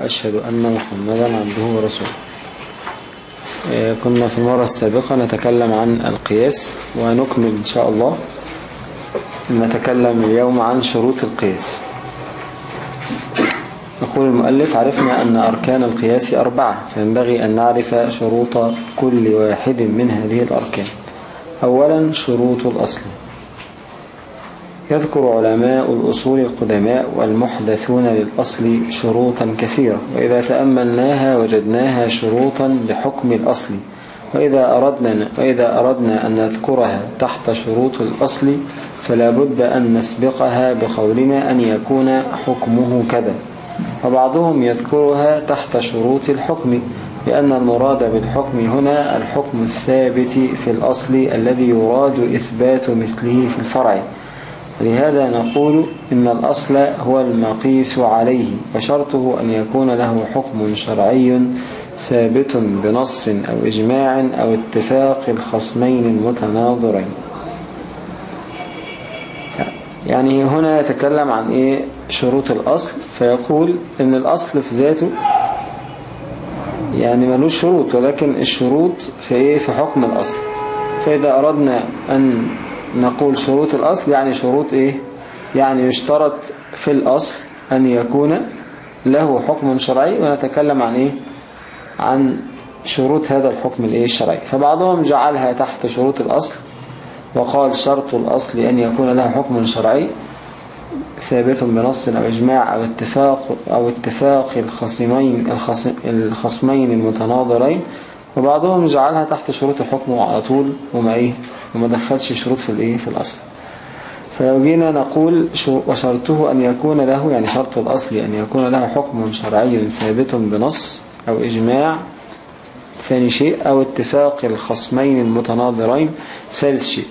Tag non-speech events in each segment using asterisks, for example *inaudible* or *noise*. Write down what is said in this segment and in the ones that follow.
وأشهد أن محمدا عبده ورسوله. كنا في المرة السابقة نتكلم عن القياس ونكمل إن شاء الله نتكلم اليوم عن شروط القياس. يقول المؤلف عرفنا أن أركان القياس أربعة فينبغي أن نعرف شروط كل واحد من هذه الأركان. أولا شروط الأصل. يذكر علماء الأصول القدماء والمحدثون للأصل شروطا كثيرة. وإذا تأملناها وجدناها شروطا لحكم الأصل. وإذا أردنا, وإذا أردنا أن نذكرها تحت شروط الأصل فلا بد أن نسبقها بقولنا أن يكون حكمه كذا. وبعضهم يذكرها تحت شروط الحكم لأن المراد بالحكم هنا الحكم الثابت في الأصل الذي يراد إثبات مثله في الفرع. لهذا نقول إن الأصل هو المقيس عليه وشرطه أن يكون له حكم شرعي ثابت بنص أو إجماع أو اتفاق الخصمين المتناظرين. يعني هنا يتكلم عن إيه؟ شروط الأصل. فيقول إن الأصل في ذاته يعني ملوش شروط ولكن الشروط في إيه؟ في حكم الأصل. فإذا أردنا أن نقول شروط الأصل يعني شروط إيه؟ يعني يشترط في الأصل أن يكون له حكم شرعي ونتكلم عن إيه؟ عن شروط هذا الحكم الإيه؟ الشرعي. فبعضهم جعلها تحت شروط الأصل وقال شرط الأصل أن يكون له حكم شرعي ثابت بنص أو إجماع أو اتفاق أو اتفاق الخصمين الخصمين المتناظرين وبعضهم جعلها تحت شروط الحكم على طول وما إيه وما دخلش شروط في الإيه في الأصل. فلو جينا نقول وشرطه أن يكون له يعني شرط الأصل أن يكون له حكم شرعي ثابت بنص أو إجماع. ثاني شيء أو اتفاق الخصمين المتناظرين. ثالث شيء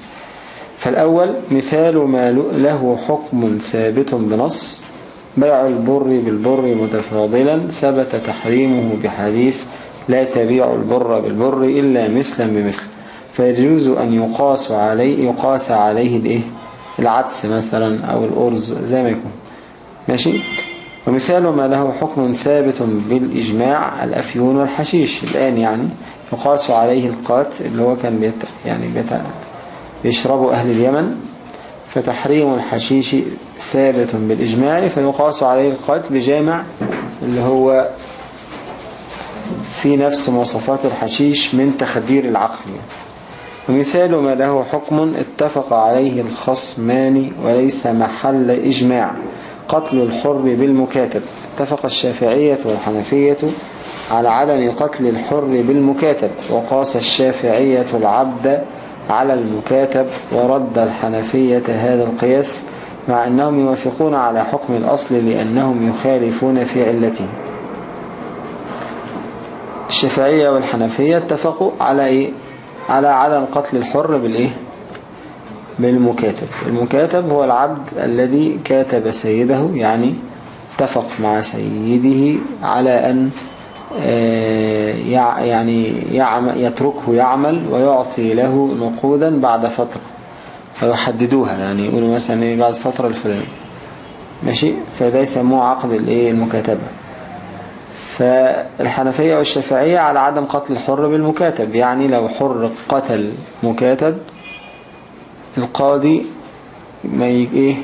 فالأول مثال ما له حكم ثابت بنص. بيع البر بالبر متفاضلا ثبت تحريمه بحديث لا تبيع البر بالبر إلا مثلا بمثل. فيجوز أن يقاس عليه يقاس عليه الإيه؟ العدس مثلا أو الأرز زي ما يكون. ماشي؟ ومثال ما له حكم ثابت بالإجماع الأفيون والحشيش. الآن يعني يقاس عليه القات اللي هو كان بيت يعني بيت بيشربه أهل اليمن. فتحريم الحشيش ثابت بالإجماع فيقاس عليه القات بجامع اللي هو في نفس مواصفات الحشيش من تخدير العقل. ومثال ما له حكم اتفق عليه الخصمان وليس محل إجماع قتل الحر بالمكاتب اتفق الشافعية والحنفية على عدم قتل الحر بالمكاتب وقاس الشافعية العبد على المكاتب ورد الحنفية هذا القياس مع أنهم يوافقون على حكم الأصل لأنهم يخالفون في علته الشافعية والحنفية اتفقوا على إيه؟ على عدم قتل الحر بالإيه؟ بالمكاتب. المكاتب هو العبد الذي كاتب سيده يعني اتفق مع سيده على أن يعني يتركه يعمل ويعطي له نقودا بعد فترة فيحددوها يعني يقولوا مثلا بعد فترة الفلانية. ماشي؟ فده يسموه عقد الإيه؟ المكاتبة. فالحنفية والشافعية على عدم قتل الحر بالمكاتب. يعني لو حر قتل مكاتب القاضي ما إيه؟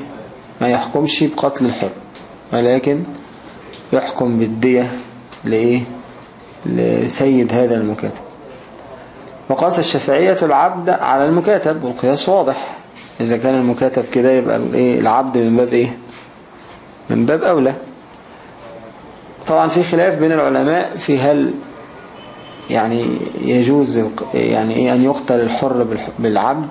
ما يحكمش بقتل الحر ولكن يحكم بالدية لإيه؟ لسيد هذا المكاتب. وقاس الشافعية العبد على المكاتب والقياس واضح. إذا كان المكاتب كده يبقى إيه؟ العبد من باب إيه؟ من باب أولى. طبعا في خلاف بين العلماء في هل يعني يجوز يعني إيه أن يقتل الحر بالعبد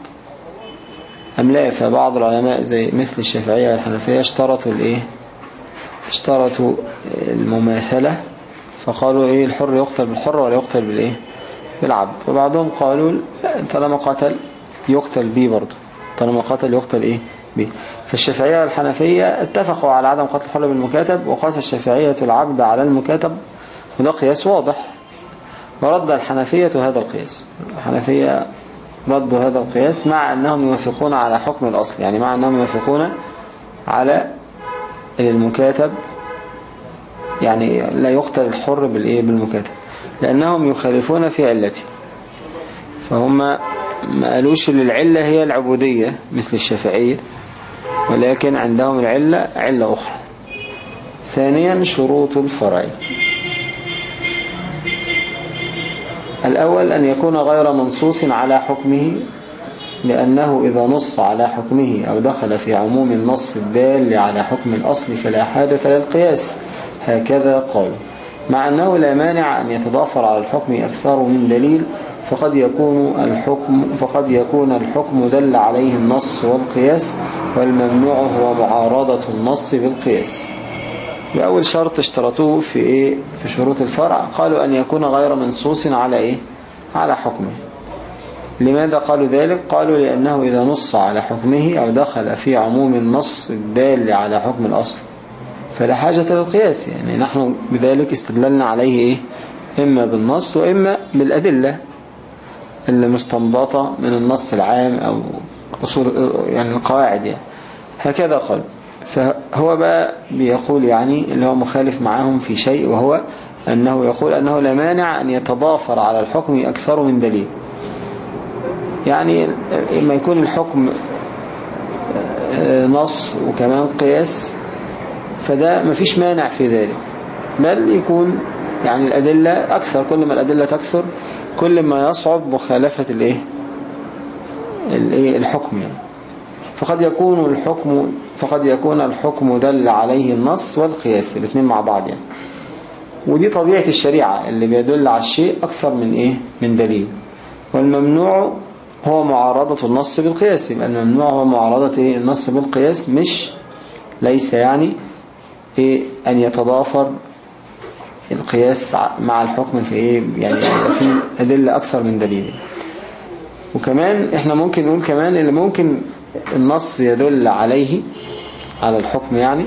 أم لا؟ فبعض العلماء زي مثل الشافعية والحنفية اشترطوا الإيه؟ اشترطوا المماثلة فقالوا إيه؟ الحر يقتل بالحر ولا يقتل بالإيه؟ بالعبد. وبعضهم قالوا طالما قتل يقتل بيه برضه. طالما قتل يقتل إيه؟ بيه فالشافعية والحنفية اتفقوا على عدم قتل الحر بالمكاتب وقاس الشافعية العبد على المكاتب. وده قياس واضح. ورد الحنفية هذا القياس. الحنفية ردوا هذا القياس مع أنهم يوافقون على حكم الأصل يعني مع أنهم يوافقون على المكاتب. يعني لا يقتل الحر بالإيه بالمكاتب. لأنهم يخالفون في علته. فهم ما قالوش للعلة هي العبودية مثل الشافعية. ولكن عندهم العلة علة أخرى. ثانيا شروط الفرع الأول أن يكون غير منصوص على حكمه لأنه إذا نص على حكمه أو دخل في عموم النص الدال على حكم الأصل فلا حاجة للقياس. هكذا قال مع أنه لا مانع أن يتضافر على الحكم أكثر من دليل فقد يكون الحكم فقد يكون الحكم دل عليه النص والقياس والممنوع هو معارضة النص بالقياس. بأول شرط اشترطوه في إيه؟ في شروط الفرع. قالوا أن يكون غير منصوص على إيه؟ على حكمه. لماذا قالوا ذلك؟ قالوا لأنه إذا نص على حكمه أو دخل في عموم النص الدال على حكم الأصل. فلا حاجة للقياس يعني نحن بذلك استدللنا عليه إيه؟ إما بالنص وإما بالأدلة. اللي مستنبطة من النص العام أو أصول يعني القواعد يعني. هكذا قال. فهو بقى بيقول يعني اللي هو مخالف معاهم في شيء وهو أنه يقول أنه لا مانع أن يتضافر على الحكم أكثر من دليل. يعني ما يكون الحكم آه، نص وكمان قياس فده مفيش مانع في ذلك. بل يكون يعني الأدلة أكثر كل ما الأدلة تكثر كل ما يصعب مخالفة الايه؟ الايه؟ الحكم يعني. فقد يكون الحكم فقد يكون الحكم دل عليه النص والقياس الاثنين مع بعض يعني. ودي طبيعة الشريعة اللي بيدل على الشيء أكثر من إيه؟ من دليل. والممنوع هو معارضة النص بالقياس. يبقى الممنوع هو معارضة إيه؟ النص بالقياس مش ليس يعني إيه؟ أن يتضافر القياس مع الحكم في إيه؟ يعني في أدلة أكثر من دليل. وكمان إحنا ممكن نقول كمان اللي ممكن النص يدل عليه على الحكم يعني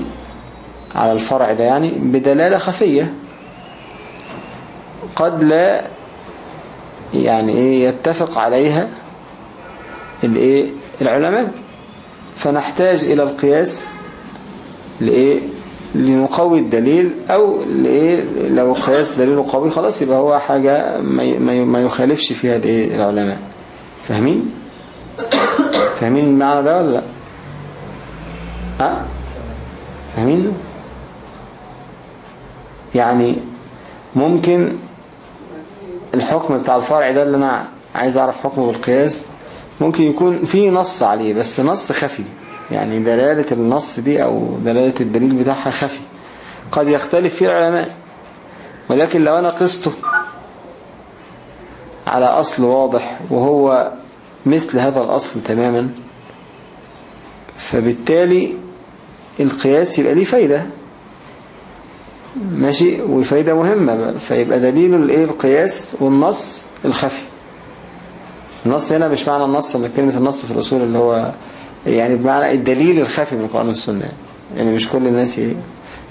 على الفرع ده يعني بدلالة خفية. قد لا يعني إيه يتفق عليها الإيه؟ العلماء. فنحتاج إلى القياس لإيه؟ لنقوي الدليل أو لو قياس دليله قوي خلاص يبقى هو حاجة ما يخالفش فيها العلماء. فاهمين؟ فاهمين المعنى ده ولا لأ؟ ها فاهمين؟ يعني ممكن الحكم بتاع الفرع ده اللي أنا عايز أعرف حكمه بالقياس ممكن يكون في نص عليه بس نص خفي. يعني دلالة النص دي أو دلالة الدليل بتاعها خفي. قد يختلف فيه العلماء ولكن لو أنا قسته على أصل واضح وهو مثل هذا الأصل تماما فبالتالي القياس يبقى ليه فايدة. ماشي؟ وفايدة مهمة فيبقى دليل الإيه؟ القياس والنص الخفي. النص هنا مش معنى النص من كلمة النص في الأصول اللي هو يعني بمعنى الدليل الخفي من القرآن والسنة يعني مش كل الناس إيه.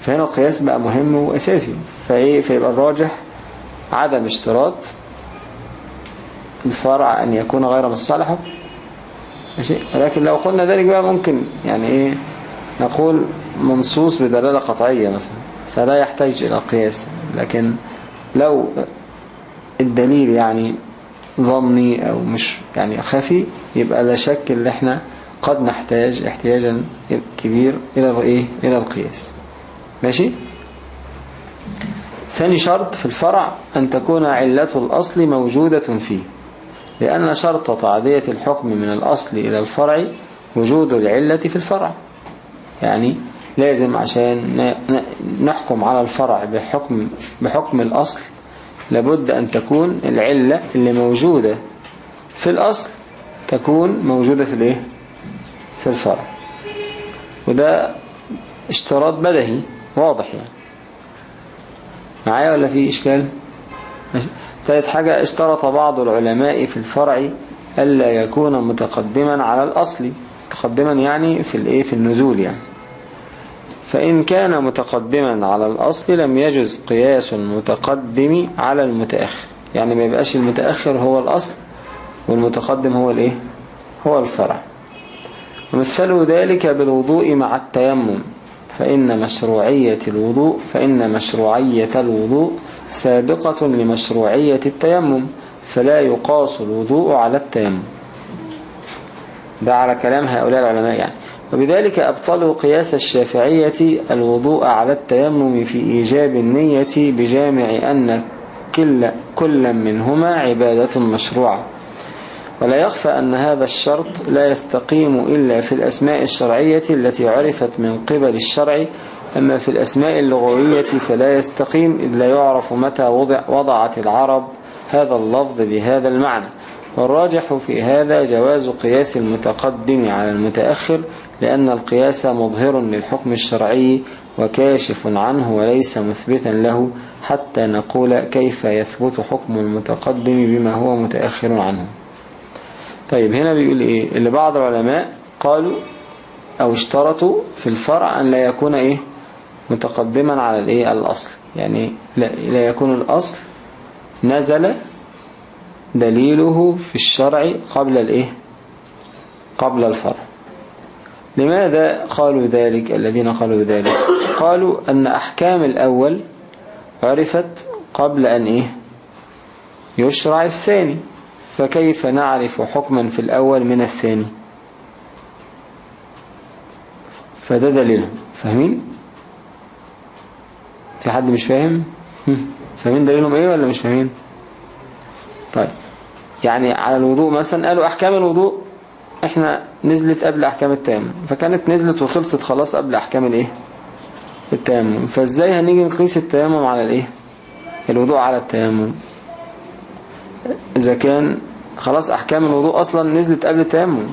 فهنا القياس بقى مهم وأساسي. فإيه؟ فيبقى الراجح عدم اشتراط الفرع أن يكون غير مصالح ماشي؟ ولكن لو قلنا ذلك بقى ممكن يعني إيه؟ نقول منصوص بدلالة قطعية مثلا. فلا يحتاج إلى القياس. لكن لو الدليل يعني ظني أو مش يعني خفي يبقى لا شك اللي إحنا قد نحتاج احتياجا كبير إلى إيه إلى القياس. ماشي؟ ثاني شرط في الفرع أن تكون علة الأصل موجودة فيه لأن شرط تعدية الحكم من الأصل إلى الفرع وجود العلة في الفرع. يعني لازم عشان نحكم على الفرع بحكم, بحكم الأصل لابد أن تكون العلة اللي موجودة في الأصل تكون موجودة في الإيه؟ في الفرع. وده اشتراط بدهي واضح يعني. معايا ولا في إشكال؟ ثالث حاجة اشترط بعض العلماء في الفرع ألا يكون متقدما على الأصل. متقدما يعني في الايه في النزول يعني. فإن كان متقدما على الأصل لم يجز قياس المتقدم على المتأخر. يعني ما يبقاش المتأخر هو الأصل والمتقدم هو الإيه؟ هو الفرع. ومثلوا ذلك بالوضوء مع التيمم فإن مشروعية الوضوء فإن مشروعية الوضوء سابقة لمشروعية التيمم فلا يقاس الوضوء على التيمم. ده على كلام هؤلاء العلماء يعني. وبذلك أبطلوا قياس الشافعية الوضوء على التيمم في إيجاب النية بجامع أن كل, كل منهما عبادة مشروعة. ولا يخفى أن هذا الشرط لا يستقيم إلا في الأسماء الشرعية التي عرفت من قبل الشرع. أما في الأسماء اللغوية فلا يستقيم إذ لا يعرف متى وضع وضعت العرب هذا اللفظ بهذا المعنى. والراجح في هذا جواز قياس المتقدم على المتأخر لأن القياس مظهر للحكم الشرعي وكاشف عنه وليس مثبتا له حتى نقول كيف يثبت حكم المتقدم بما هو متأخر عنه. طيب هنا بيقول إيه؟ اللي بعض العلماء قالوا أو اشترطوا في الفرع أن لا يكون إيه؟ متقدما على الإيه؟ الأصل. يعني لا, لا يكون الأصل نزل دليله في الشرع قبل الإيه؟ قبل الفرع. لماذا قالوا ذلك الذين قالوا ذلك قالوا أن أحكام الأول عرفت قبل أن إيه؟ يشرع الثاني. فكيف نعرف حكما في الأول من الثاني؟ فده دليلهم فاهمين؟ في حد مش فاهم؟ فاهمين دليلهم إيه ولا مش فاهمين؟ طيب. يعني على الوضوء مثلا قالوا أحكام الوضوء. إحنا نزلت قبل أحكام التيمم. فكانت نزلت وخلصت خلاص قبل أحكام الإيه؟ التيمم. فإزاي هنيجي نقيس التيمم على الإيه؟ الوضوء على التيمم. إذا كان خلاص أحكام الوضوء أصلا نزلت قبل التيمم.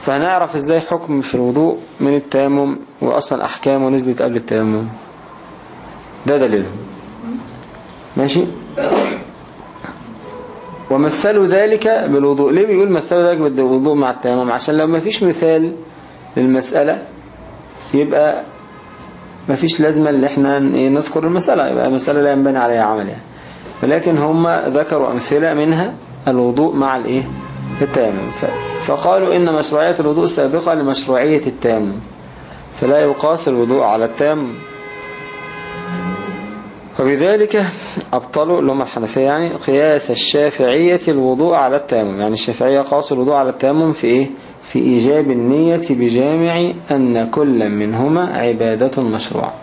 فهنعرف إزاي حكم في الوضوء من التيمم واصلا أحكامه نزلت قبل التيمم. ده دليلهم ماشي؟ ومثلوا ذلك بالوضوء. ليه بيقول مثلوا ذلك بالوضوء مع التيمم؟ عشان لو ما فيش مثال للمسألة يبقى ما فيش لازمة إن إحنا نذكر المسألة. يبقى المسألة لا ينبني عليها عمل يعني. ولكن هم ذكروا أمثلة منها الوضوء مع الايه؟ التيمم فقالوا إن مشروعية الوضوء سابقة لمشروعية التيمم فلا يقاس الوضوء على التيمم وبذلك أبطلوا اللي هم الحنفية يعني قياس الشافعية الوضوء على التيمم يعني الشافعية قاسوا الوضوء على التيمم في إيه؟ في إيجاب النية بجامع أن كل منهما عبادة مشروعة.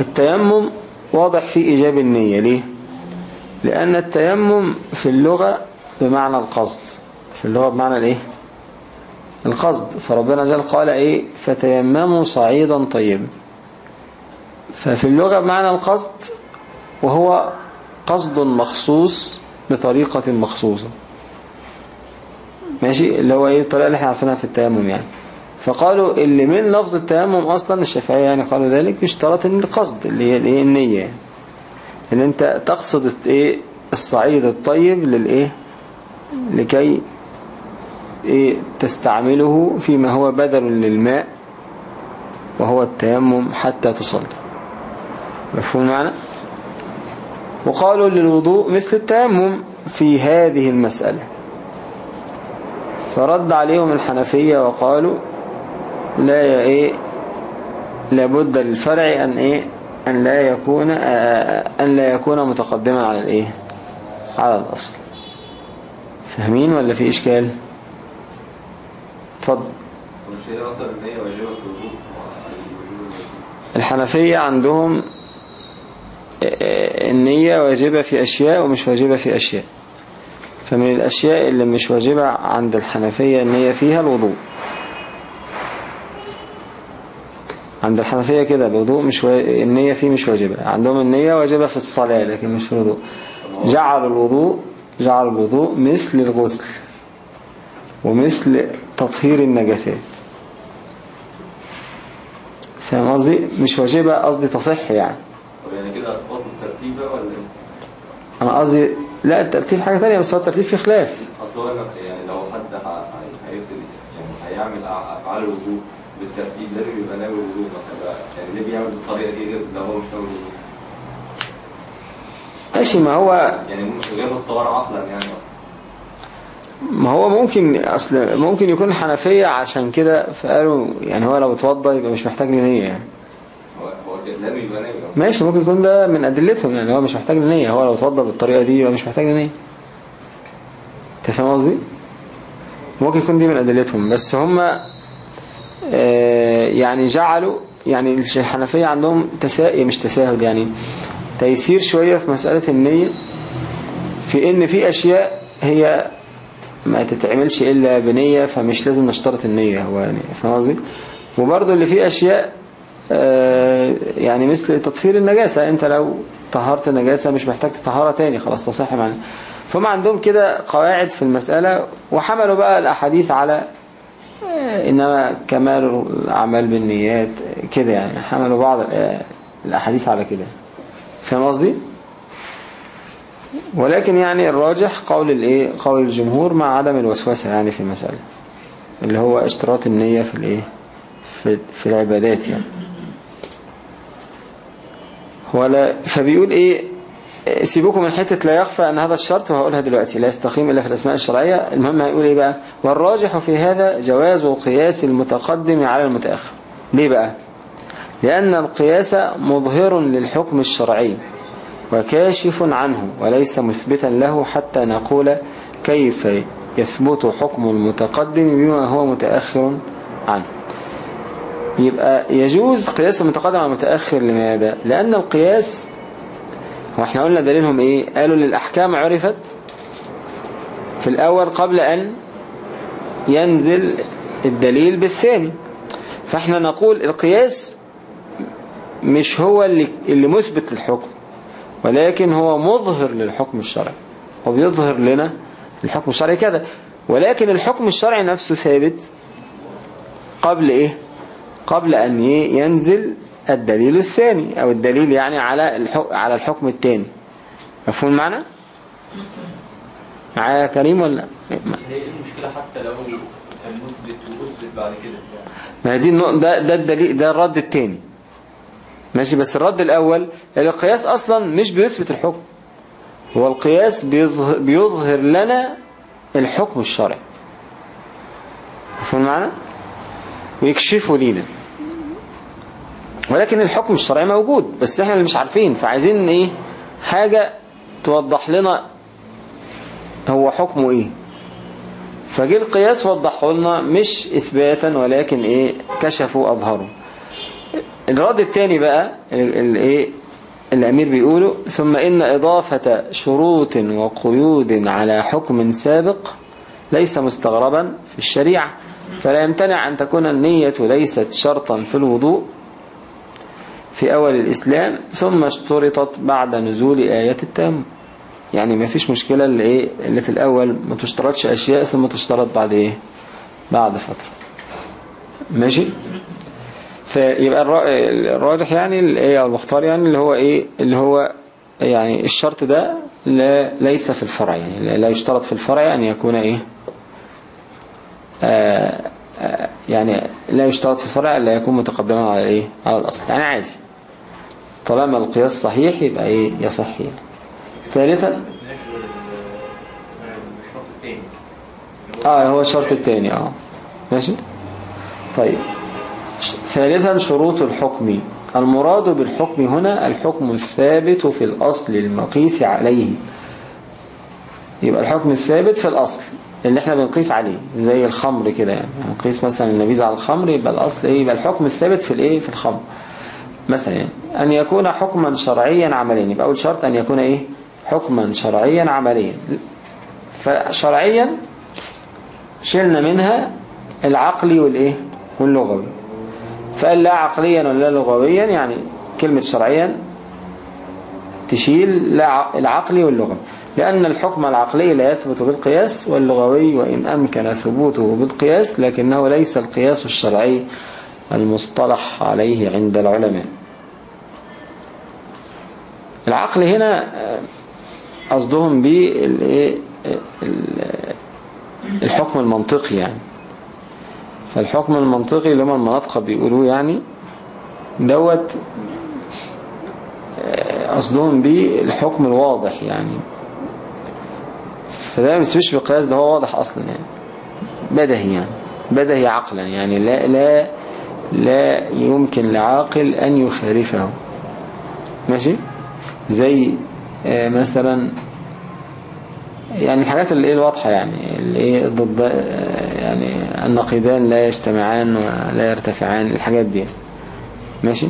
التيمم واضح في إيجاب النية. ليه؟ لأن التيمم في اللغة بمعنى القصد. في اللغة بمعنى الإيه؟ القصد. فربنا جل قال إيه؟ فتيمموا صعيدا طيبا. ففي اللغة بمعنى القصد وهو قصد مخصوص بطريقة مخصوصة. ماشي؟ اللي هو إيه؟ الطريقة اللي إحنا عارفينها في التيمم يعني. فقالوا اللي من لفظ التيمم أصلا الشافعية يعني قالوا ذلك يشترط إن القصد اللي هي الإيه؟ النية يعني. إن أنت تقصد إيه؟ الصعيد الطيب للإيه؟ لكي إيه؟ تستعمله فيما هو بدل للماء وهو التيمم حتى تصلي. مفهوم معنى وقالوا للوضوء مثل التيمم في هذه المسألة. فرد عليهم الحنفية وقالوا لا إيه؟ لابد للفرع أن إيه؟ أن لا يكون أن لا يكون متقدما على الإيه؟ على الأصل. فاهمين ولا في إشكال؟ اتفضل. الحنفية عندهم النية واجبة في أشياء ومش واجبة في أشياء. فمن الأشياء اللي مش واجبة عند الحنفية النية فيها الوضوء. عند الحنفية كده الوضوء مش و... النية فيه مش واجبة. عندهم النية واجبة في الصلاة لكن مش في الوضوء. جعل الوضوء جعل الوضوء مثل الغسل ومثل تطهير النجاسات. فاهم قصدي؟ مش واجبة قصدي تصح يعني. يعني كده أسقاط الترتيب ولا إيه؟ أنا قصدي لا الترتيب حاجة تانية بس هو الترتيب فيه خلاف. أصل هو يعني لو حد هيغسل يعني هيعمل أفعال الوضوء بالترتيب لازم يبقى ناوي الوضوء مثلا بيعمل بالطريقة دي غير لو هو مش ناوي ماشي ما هو يعني غير متصور عقلا يعني أصلا ما هو ممكن أصل ممكن يكون الحنفية عشان كده فقالوا يعني هو لو اتوضى يبقى مش محتاج لنية يعني. ماشي ممكن يكون ده من أدلتهم يعني هو مش محتاج لنية هو لو اتوضى بالطريقة دي يبقى مش محتاج لنية أنت فاهم قصدي؟ ممكن يكون دي من أدلتهم بس هم آه، يعني جعلوا يعني الحنفية عندهم تساهل مش تساهل يعني تيسير شوية في مسألة النية في إن في أشياء هي ما تتعملش إلا بنية فمش لازم نشترط النية هو يعني فاهم قصدي؟ وبرضه اللي فيه أشياء آه، يعني مثل تطهير النجاسة أنت لو طهرت النجاسة مش محتاج تطهرها تاني خلاص تصح معنا. فهم عندهم كده قواعد في المسألة وحملوا بقى الأحاديث على آه، إنما كمال الأعمال بالنيات كده يعني. حملوا بعض الأحاديث على كده. فاهم قصدي؟ ولكن يعني الراجح قول الإيه؟ قول الجمهور مع عدم الوسوسة يعني في المسألة. اللي هو اشتراط النية في الإيه؟ في, في العبادات يعني. ولا فبيقول إيه؟ سيبوكم من حتة لا يخفى أن هذا الشرط وهقولها دلوقتي لا يستقيم إلا في الأسماء الشرعية. المهم هيقول إيه بقى؟ والراجح في هذا جواز قياس المتقدم على المتأخر. ليه بقى؟ لأن القياس مظهر للحكم الشرعي وكاشف عنه وليس مثبتا له حتى نقول كيف يثبت حكم المتقدم بما هو متأخر عنه. يبقى يجوز قياس المتقدم على المتأخر لماذا؟ لأن القياس هو إحنا قلنا دليلهم إيه؟ قالوا للأحكام عرفت في الأول قبل أن ينزل الدليل بالثاني. فاحنا نقول القياس مش هو اللي, اللي مثبت للحكم ولكن هو مظهر للحكم الشرعي هو بيظهر لنا الحكم الشرعي كذا. ولكن الحكم الشرعي نفسه ثابت قبل إيه؟ قبل أن ينزل الدليل الثاني أو الدليل يعني على الحكم على الحكم الثاني. مفهوم المعنى؟ معايا كريم ولا؟ هي المشكلة حتى لو مثبت وأثبت بعد كده. ما هي دي ده, ده الدليل ده الرد الثاني. ماشي بس الرد الأول القياس أصلا مش بيثبت الحكم. هو القياس بيظهر, بيظهر لنا الحكم الشرعي. مفهوم المعنى؟ ويكشفه لينا. ولكن الحكم الشرعي موجود بس إحنا اللي مش عارفين فعايزين إيه؟ حاجة توضح لنا هو حكمه إيه. فجي القياس وضحه لنا مش إثباتا ولكن إيه؟ كشفوا اظهروا الرد الثاني بقى الايه الأمير بيقوله ثم إن إضافة شروط وقيود على حكم سابق ليس مستغربا في الشريعة فلا يمتنع أن تكون النية ليست شرطا في الوضوء في أول الإسلام ثم اشترطت بعد نزول آيات التام يعني ما فيش مشكلة اللي إيه اللي في الأول ما تشترطش أشياء ثم تشترط بعد إيه؟ بعد فترة. ماشي؟ فيبقى الراجح يعني الايه أو المختار يعني اللي هو إيه اللي هو يعني الشرط ده لا ليس في الفرع. يعني لا يشترط في الفرع أن يكون إيه؟ آآ آآ يعني لا يشترط في الفرع لا يكون متقدما على إيه؟ على الأصل. يعني عادي. طالما القياس صحيح يبقى إيه؟ يصح يعني ثالثا؟ آه هو الشرط الثاني آه. ماشي؟ طيب. ثالثا شروط الحكم. المراد بالحكم هنا الحكم الثابت في الأصل المقيس عليه. يبقى الحكم الثابت في الأصل اللي إحنا بنقيس عليه زي الخمر كده يعني. نقيس مثلا النبيذ على الخمر يبقى الأصل إيه؟ يبقى الحكم الثابت في الإيه؟ في الخمر. مثلا أن يكون حكما شرعيا عمليا. يبقى أول شرط أن يكون إيه؟ حكما شرعيا عمليا. فشرعيا شلنا منها العقلي والإيه؟ واللغوي. فقال لا عقليا ولا لغويا يعني كلمة شرعيا تشيل لا العقلي واللغوي لأن الحكم العقلي لا يثبت بالقياس واللغوي وإن أمكن ثبوته بالقياس لكنه ليس القياس الشرعي. المصطلح عليه عند العلماء. العقل هنا قصدهم به الحكم المنطقي يعني. فالحكم المنطقي اللي هم المناطق بيقولوه يعني دوت قصدهم بيه الحكم الواضح يعني. فده ما يسميش بالقياس ده هو واضح أصلا يعني. بدهي يعني. بدهي عقلا يعني. لا لا لا يمكن لعاقل أن يخالفه. ماشي؟ زي آه، مثلا يعني الحاجات اللي إيه الواضحة يعني اللي إيه ضد آه، يعني النقيضان لا يجتمعان ولا يرتفعان الحاجات دي. ماشي؟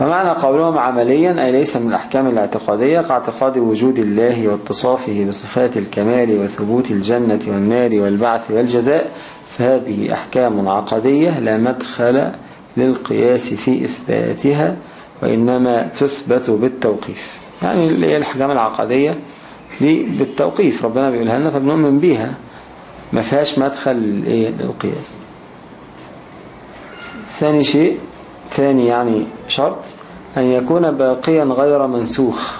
ومعنى قولهم عمليا أي ليس من الأحكام الاعتقادية كاعتقاد وجود الله واتصافه بصفات الكمال وثبوت الجنة والنار والبعث والجزاء فهذه أحكام عقدية لا مدخل للقياس في إثباتها وإنما تثبت بالتوقيف. يعني اللي هي الأحكام العقدية دي بالتوقيف ربنا بيقولها لنا فبنؤمن بيها. ما فيهاش مدخل؟ للقياس. ثاني شيء ثاني يعني شرط أن يكون باقيا غير منسوخ.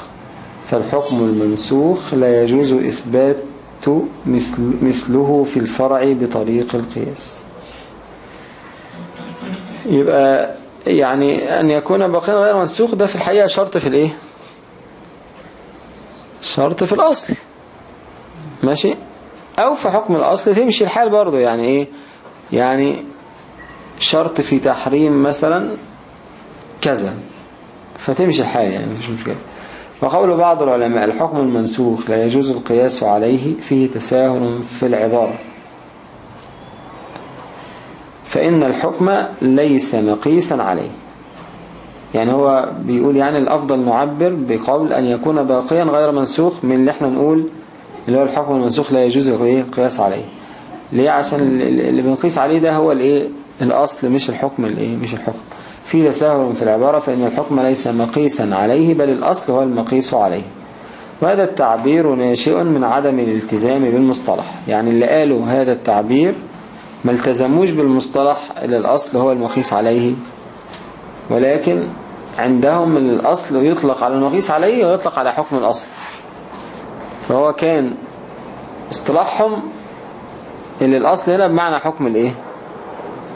فالحكم المنسوخ لا يجوز إثبات مثل مثله في الفرع بطريق القياس. يبقى يعني أن يكون باقيا غير منسوخ ده في الحقيقة شرط في الإيه؟ شرط في الأصل. ماشي؟ أو في حكم الأصل تمشي الحال برضو يعني إيه؟ يعني شرط في تحريم مثلا كذا. فتمشي الحال يعني مفيش مشكلة. وقول بعض العلماء الحكم المنسوخ لا يجوز القياس عليه فيه تساهل في العبارة فإن الحكم ليس مقيسا عليه. يعني هو بيقول يعني الأفضل نعبر بقول أن يكون باقيا غير منسوخ من اللي إحنا نقول اللي هو الحكم المنسوخ لا يجوز القياس عليه. ليه؟ عشان اللي بنقيس عليه ده هو الإيه؟ الأصل مش الحكم الإيه؟ مش الحكم. في تساهل في العبارة فإن الحكم ليس مقيسا عليه بل الأصل هو المقيس عليه. وهذا التعبير ناشئ من عدم الالتزام بالمصطلح. يعني اللي قالوا هذا التعبير ما التزموش بالمصطلح اللي الأصل هو المقيس عليه. ولكن عندهم الأصل يطلق على المقيس عليه ويطلق على حكم الأصل. فهو كان اصطلاحهم اللي الأصل هنا بمعنى حكم الإيه؟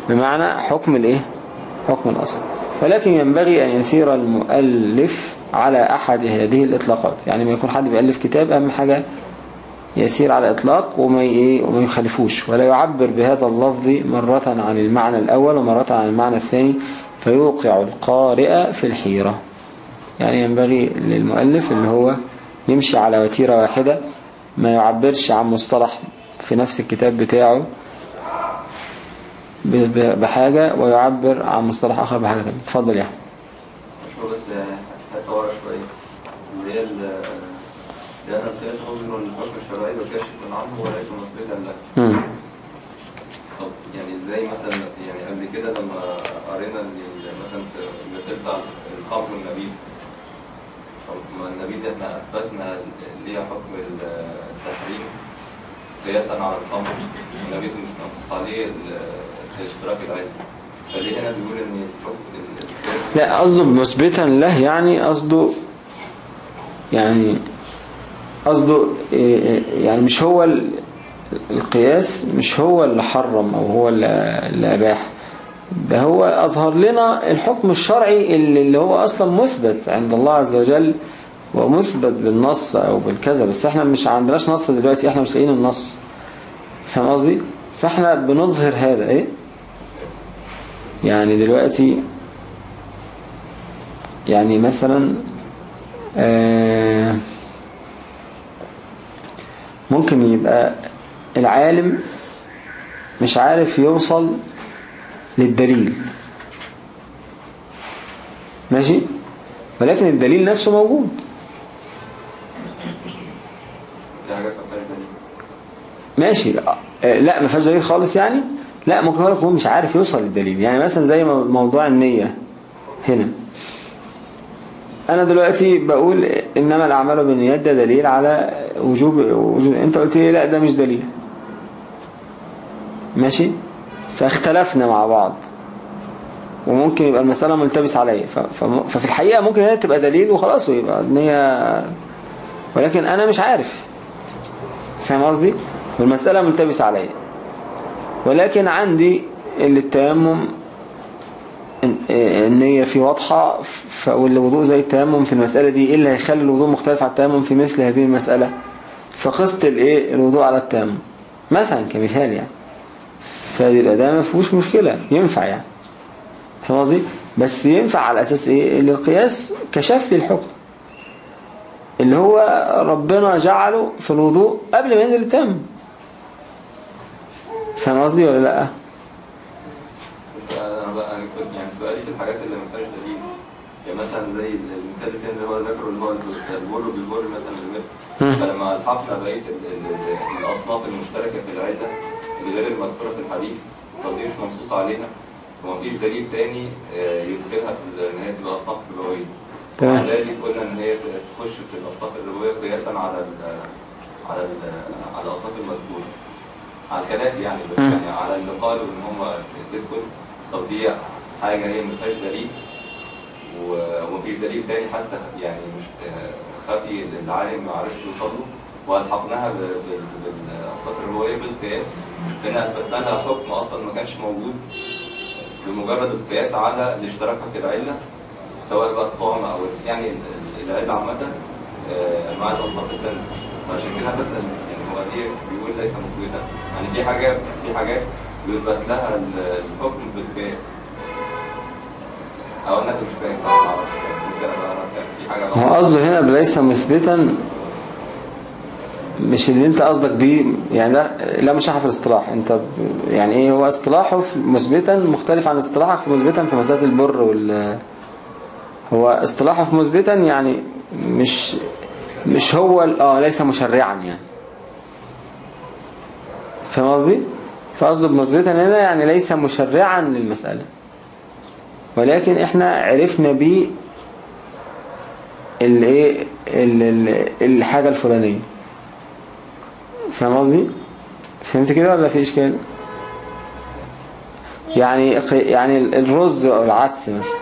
بمعنى حكم الإيه؟ حكم الأصل. ولكن ينبغي أن يسير المؤلف على أحد هذه الإطلاقات. يعني ما يكون حد بيألف كتاب أهم حاجة يسير على إطلاق وما إيه وما يخالفوش. ولا يعبر بهذا اللفظ مرة عن المعنى الأول ومرة عن المعنى الثاني فيوقع القارئ في الحيرة. يعني ينبغي للمؤلف اللي هو يمشي على وتيرة واحدة ما يعبرش عن مصطلح في نفس الكتاب بتاعه بحاجة ويعبر عن مصطلح آخر بحاجة ثانية اتفضل يا هو بس حتى ورا شوية. اللي هي لأن السياسة تظهر الحكم الشرعي وكاشف من عنه وليس مثبتا له. طب يعني إزاي مثلا يعني قبل كده لما قرينا مثلا في بتاع الخمر والنبيذ طب ما النبيذ إحنا أثبتنا ليه حكم التحريم؟ قياسا على الخمر النبيذ مش منصوص عليه لا قصده مثبتا له يعني قصده يعني قصده إيه يعني مش هو ال- القياس مش هو اللي حرم أو هو اللي أباح. ده هو أظهر لنا الحكم الشرعي اللي هو أصلا مثبت عند الله عز وجل ومثبت بالنص أو بالكذا. بس إحنا مش عندناش نص دلوقتي إحنا مش لاقيين النص. فاهم قصدي؟ فإحنا بنظهر هذا إيه؟ يعني دلوقتي يعني مثلا آه، ممكن يبقى العالم مش عارف يوصل للدليل. ماشي؟ ولكن الدليل نفسه موجود. ماشي. آه، لا ما فيهاش دليل خالص يعني. لا ممكن يقول هو مش عارف يوصل للدليل. يعني مثلا زي مو- موضوع النية هنا. أنا دلوقتي بقول إنما الأعمال بالنيات ده دليل على وجوب وجوب أنت قلت لي لا ده مش دليل. ماشي؟ فاختلفنا مع بعض. وممكن يبقى المسألة ملتبس عليا. ففي الحقيقة ممكن هي تبقى دليل وخلاص ويبقى النية ولكن أنا مش عارف. فاهم قصدي؟ والمسألة ملتبسة عليا. ولكن عندي اللي التيمم النية في واضحة والوضوء زي التيمم في المسألة دي إيه اللي هيخلي الوضوء مختلف عن التيمم في مثل هذه المسألة؟ فقست الإيه؟ الوضوء على التام مثلا كمثال يعني. فيبقى ده ما فيهوش مشكلة ينفع يعني. فاهم قصدي؟ بس ينفع على أساس إيه؟ اللي القياس كشف لي الحكم. اللي هو ربنا جعله في الوضوء قبل ما ينزل التام فاهم قصدي ولا لأ؟ أنا بقى يعني سؤالي في الحاجات اللي ما فيهاش دليل. يعني مثلا زي المثال التاني اللي هو ذكره اللي هو البول بالبول مثلا. فلما الحقنا بقية ال- ال- ال- الأصناف المشتركة في العده غير المذكورة في الحديث طب دي مش منصوص عليها. ومفيش دليل تاني آه، يدخلها في إن هي تبقى أصناف ربويه تمام. ذلك قلنا إن هي تخش في الأصناف الربويه قياسا على ال على ال على الاصناف المذكورة. على الخلاف يعني بس. يعني على اللي قالوا إن هم تدخل طب دي حاجة هي ما فيهاش دليل ومفيش دليل تاني حتى يعني مش خفي العالم ما عرفش يوصل له والحقناها بالاصناف الربويه بالقياس لأن اثبتنا لها حكم أصلا ما كانش موجود بمجرد القياس على الاشتراك في العلة سواء بقى الطعم أو يعني ال- ال- العلة عامة مع الاصناف الثانية فعشان كده بسال يعني هو ليه بيقول ليس مثبتا يعني في حاجات في حاجات بيثبت لها ال- الحكم بالقياس أو أنا مش فاهم. أعرف. يعني في حاجة هو قصده هنا ليس مثبتا مش اللي أنت قصدك بيه. يعني ده لا مش في الاصطلاح. أنت يعني إيه؟ هو اصطلاحه مثبتا مختلف عن اصطلاحك في مثبتا في مسألة البر وال هو اصطلاحه في مثبتا يعني مش مش هو آه ليس مشرعا يعني. فاهم قصدي؟ فقصده بمثبتا هنا يعني ليس مشرعا للمسألة. ولكن إحنا عرفنا بيه الايه ال- ال- الحاجة الفلانية. فاهم قصدي؟ فهمت كده ولا في إشكال؟ يعني يعني الرز أو العدس مثلا.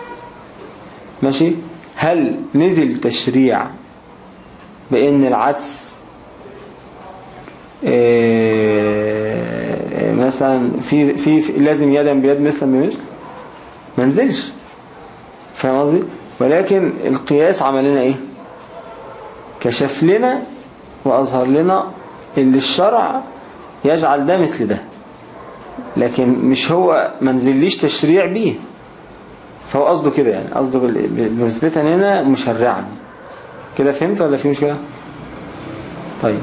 ماشي؟ هل نزل تشريع بإن العدس آه، مثلا في في لازم يدا بيد مثلا بمثل؟ ما نزلش. فاهم قصدي؟ ولكن القياس عمل لنا إيه؟ كشف لنا وأظهر لنا اللي الشرع يجعل ده مثل ده. لكن مش هو ما نزليش تشريع بيه. فهو قصده كده يعني قصده بالنسبة هنا مشرعا. كده فهمت ولا في مشكلة؟ طيب.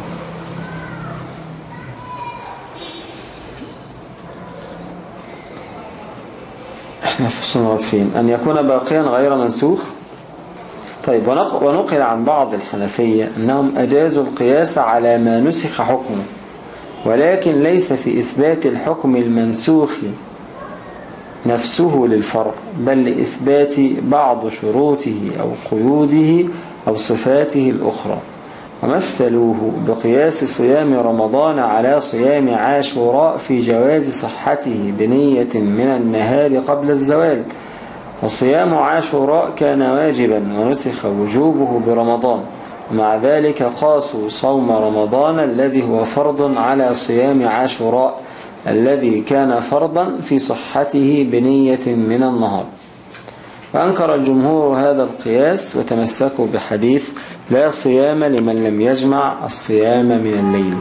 إحنا في الصنوات فين؟ أن يكون باقيا غير منسوخ؟ طيب ونق- ونقل عن بعض الحنفية أنهم أجازوا القياس على ما نسخ حكمه ولكن ليس في إثبات الحكم المنسوخ نفسه للفرع بل لإثبات بعض شروطه أو قيوده أو صفاته الأخرى. ومثلوه بقياس صيام رمضان على صيام عاشوراء في جواز صحته بنية من النهار قبل الزوال. وصيام عاشوراء كان واجبا ونسخ وجوبه برمضان. ومع ذلك قاسوا صوم رمضان الذي هو فرض على صيام عاشوراء الذي كان فرضا في صحته بنية من النهار. وأنكر الجمهور هذا القياس وتمسكوا بحديث لا صيام لمن لم يجمع الصيام من الليل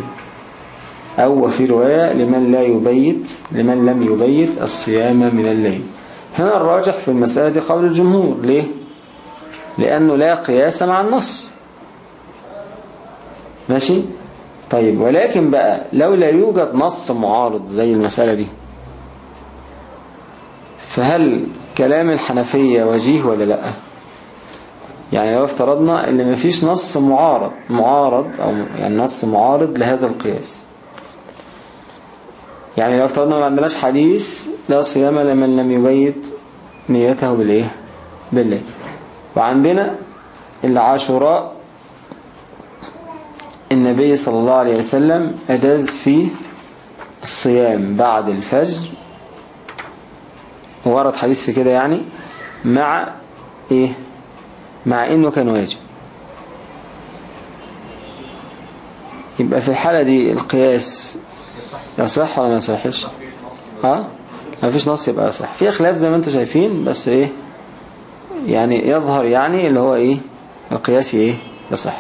أو وفي رواية لمن لا يبيت لمن لم يبيت الصيام من الليل هنا الراجح في المسألة دي قول الجمهور ليه؟ لأنه لا قياس مع النص ماشي؟ طيب ولكن بقى لو لا يوجد نص معارض زي المسألة دي فهل كلام الحنفية وجيه ولا لأ؟ يعني لو افترضنا إن مفيش نص معارض معارض أو يعني نص معارض لهذا القياس. يعني لو افترضنا ما عندناش حديث لا صيام لمن لم يبيت نيته بالإيه؟ بالليل. وعندنا العاشوراء النبي صلى الله عليه وسلم أجاز فيه الصيام بعد الفجر ورد حديث في كده يعني مع إيه؟ مع إنه كان واجب. يبقى في الحالة دي القياس يصح ولا ما يصحش؟ آه ما فيش نص يبقى يصح. في خلاف زي ما أنتم شايفين بس إيه؟ يعني يظهر يعني اللي هو إيه؟ القياس إيه؟ يصح.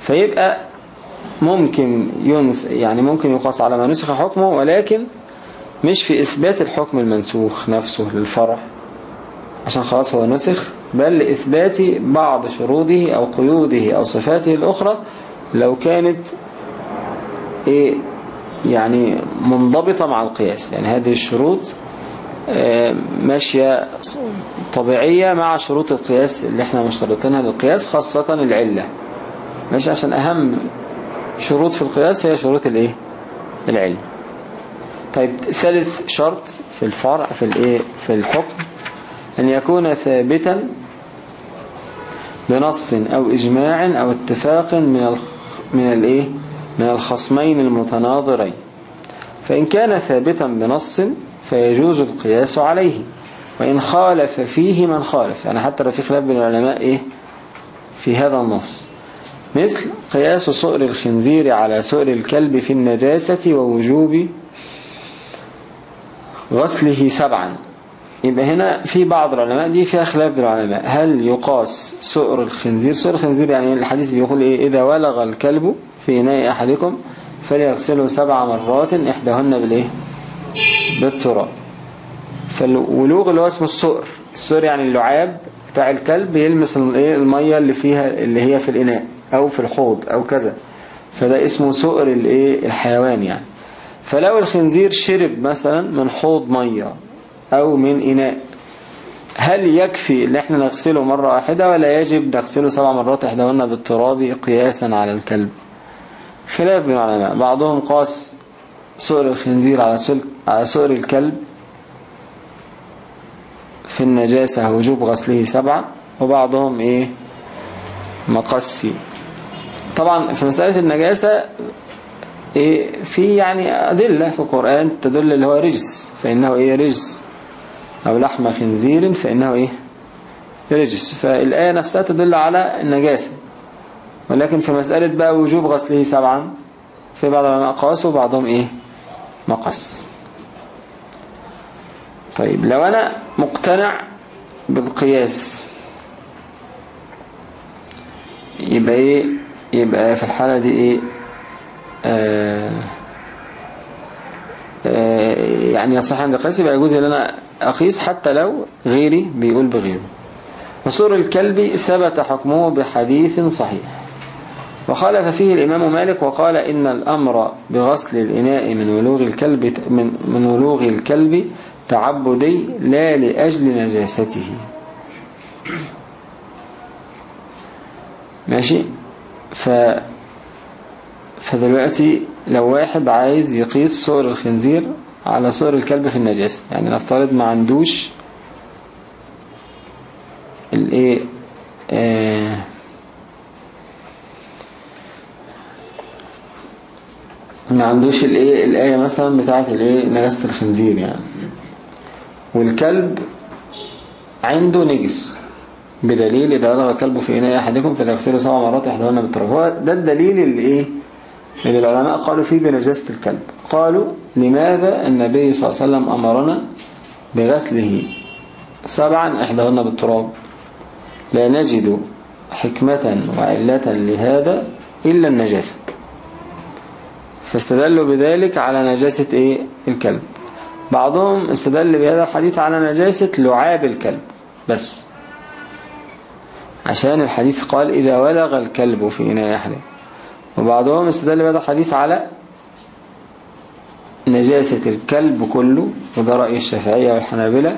فيبقى ممكن ينس يعني ممكن يقاس على ما نسخ حكمه ولكن مش في إثبات الحكم المنسوخ نفسه للفرع عشان خلاص هو نسخ بل لإثبات بعض شروطه أو قيوده أو صفاته الأخرى لو كانت إيه يعني منضبطة مع القياس. يعني هذه الشروط آه، ماشية طبيعية مع شروط القياس اللي إحنا مشترطينها للقياس خاصة العلة. ماشي؟ عشان أهم شروط في القياس هي شروط الإيه؟ العلم طيب ثالث شرط في الفرع في الإيه؟ في الحكم أن يكون ثابتا بنص أو إجماع أو اتفاق من. من الإيه؟ من الخصمين المتناظرين. فإن كان ثابتا بنص فيجوز القياس عليه. وإن خالف فيه من خالف. يعني حتى لو في خلاف بين العلماء إيه؟ في هذا النص. مثل قياس سؤر الخنزير على سؤر الكلب في النجاسة ووجوب غسله سبعا. يبقى هنا في بعض العلماء دي فيها خلاف بين العلماء. هل يقاس سؤر الخنزير؟ سؤر الخنزير يعني الحديث بيقول إيه؟ إذا ولغ الكلب في إناء أحدكم فليغسله سبع مرات إحداهن بالإيه؟ بالتراب. فالولوغ اللي هو اسمه السؤر. السؤر يعني اللعاب بتاع الكلب يلمس الايه المية اللي فيها اللي هي في الإناء أو في الحوض أو كذا. فده اسمه سؤر الايه الحيوان يعني. فلو الخنزير شرب مثلا من حوض مية أو من إناء هل يكفي إن إحنا نغسله مرة واحدة ولا يجب نغسله سبع مرات إحداهن بالتراب قياسا على الكلب؟ خلاف بين العلماء. بعضهم قاس سؤر الخنزير على على سؤر الكلب في النجاسة وجوب غسله سبعة وبعضهم إيه؟ مقسي طبعا في مسألة النجاسة إيه في يعني أدلة في القرآن تدل اللي هو رجس فإنه إيه رجس. أو لحم خنزير فإنه إيه رجس. فالآية نفسها تدل على النجاسة. ولكن في مسألة بقى وجوب غسله سبعا في بعض العلماء قاس وبعضهم إيه مقص طيب لو أنا مقتنع بالقياس يبقى إيه يبقى في الحالة دي إيه يعني يصح عند القياس يبقى يجوز ان أنا أقيس حتى لو غيري بيقول بغيره. وصور الكلب ثبت حكمه بحديث صحيح. وخالف فيه الإمام مالك وقال إن الأمر بغسل الإناء من ولوغ الكلب من, من ولوغ الكلب تعبدي لا لأجل نجاسته. ماشي؟ ف فدلوقتي لو واحد عايز يقيس صور الخنزير على صور الكلب في النجاسة يعني نفترض ما عندوش الايه ما عندوش الايه الآية مثلا بتاعة الايه نجاسة الخنزير يعني. والكلب عنده نجس بدليل إذا لغى الكلب في إناء أحدكم فليغسله سبع مرات إحداهن بالتراب هو ده الدليل اللي إيه اللي العلماء قالوا فيه بنجاسة الكلب. قالوا لماذا النبي صلى الله عليه وسلم أمرنا بغسله؟ سبعا إحداهن بالتراب. لا نجد حكمة وعلة لهذا إلا النجاسة. فاستدلوا بذلك على نجاسة إيه؟ الكلب. بعضهم استدل بهذا الحديث على نجاسة لعاب الكلب بس. عشان الحديث قال إذا ولغ الكلب في إناء أحد وبعضهم استدل بهذا الحديث على نجاسة الكلب كله وده رأي الشافعية والحنابلة.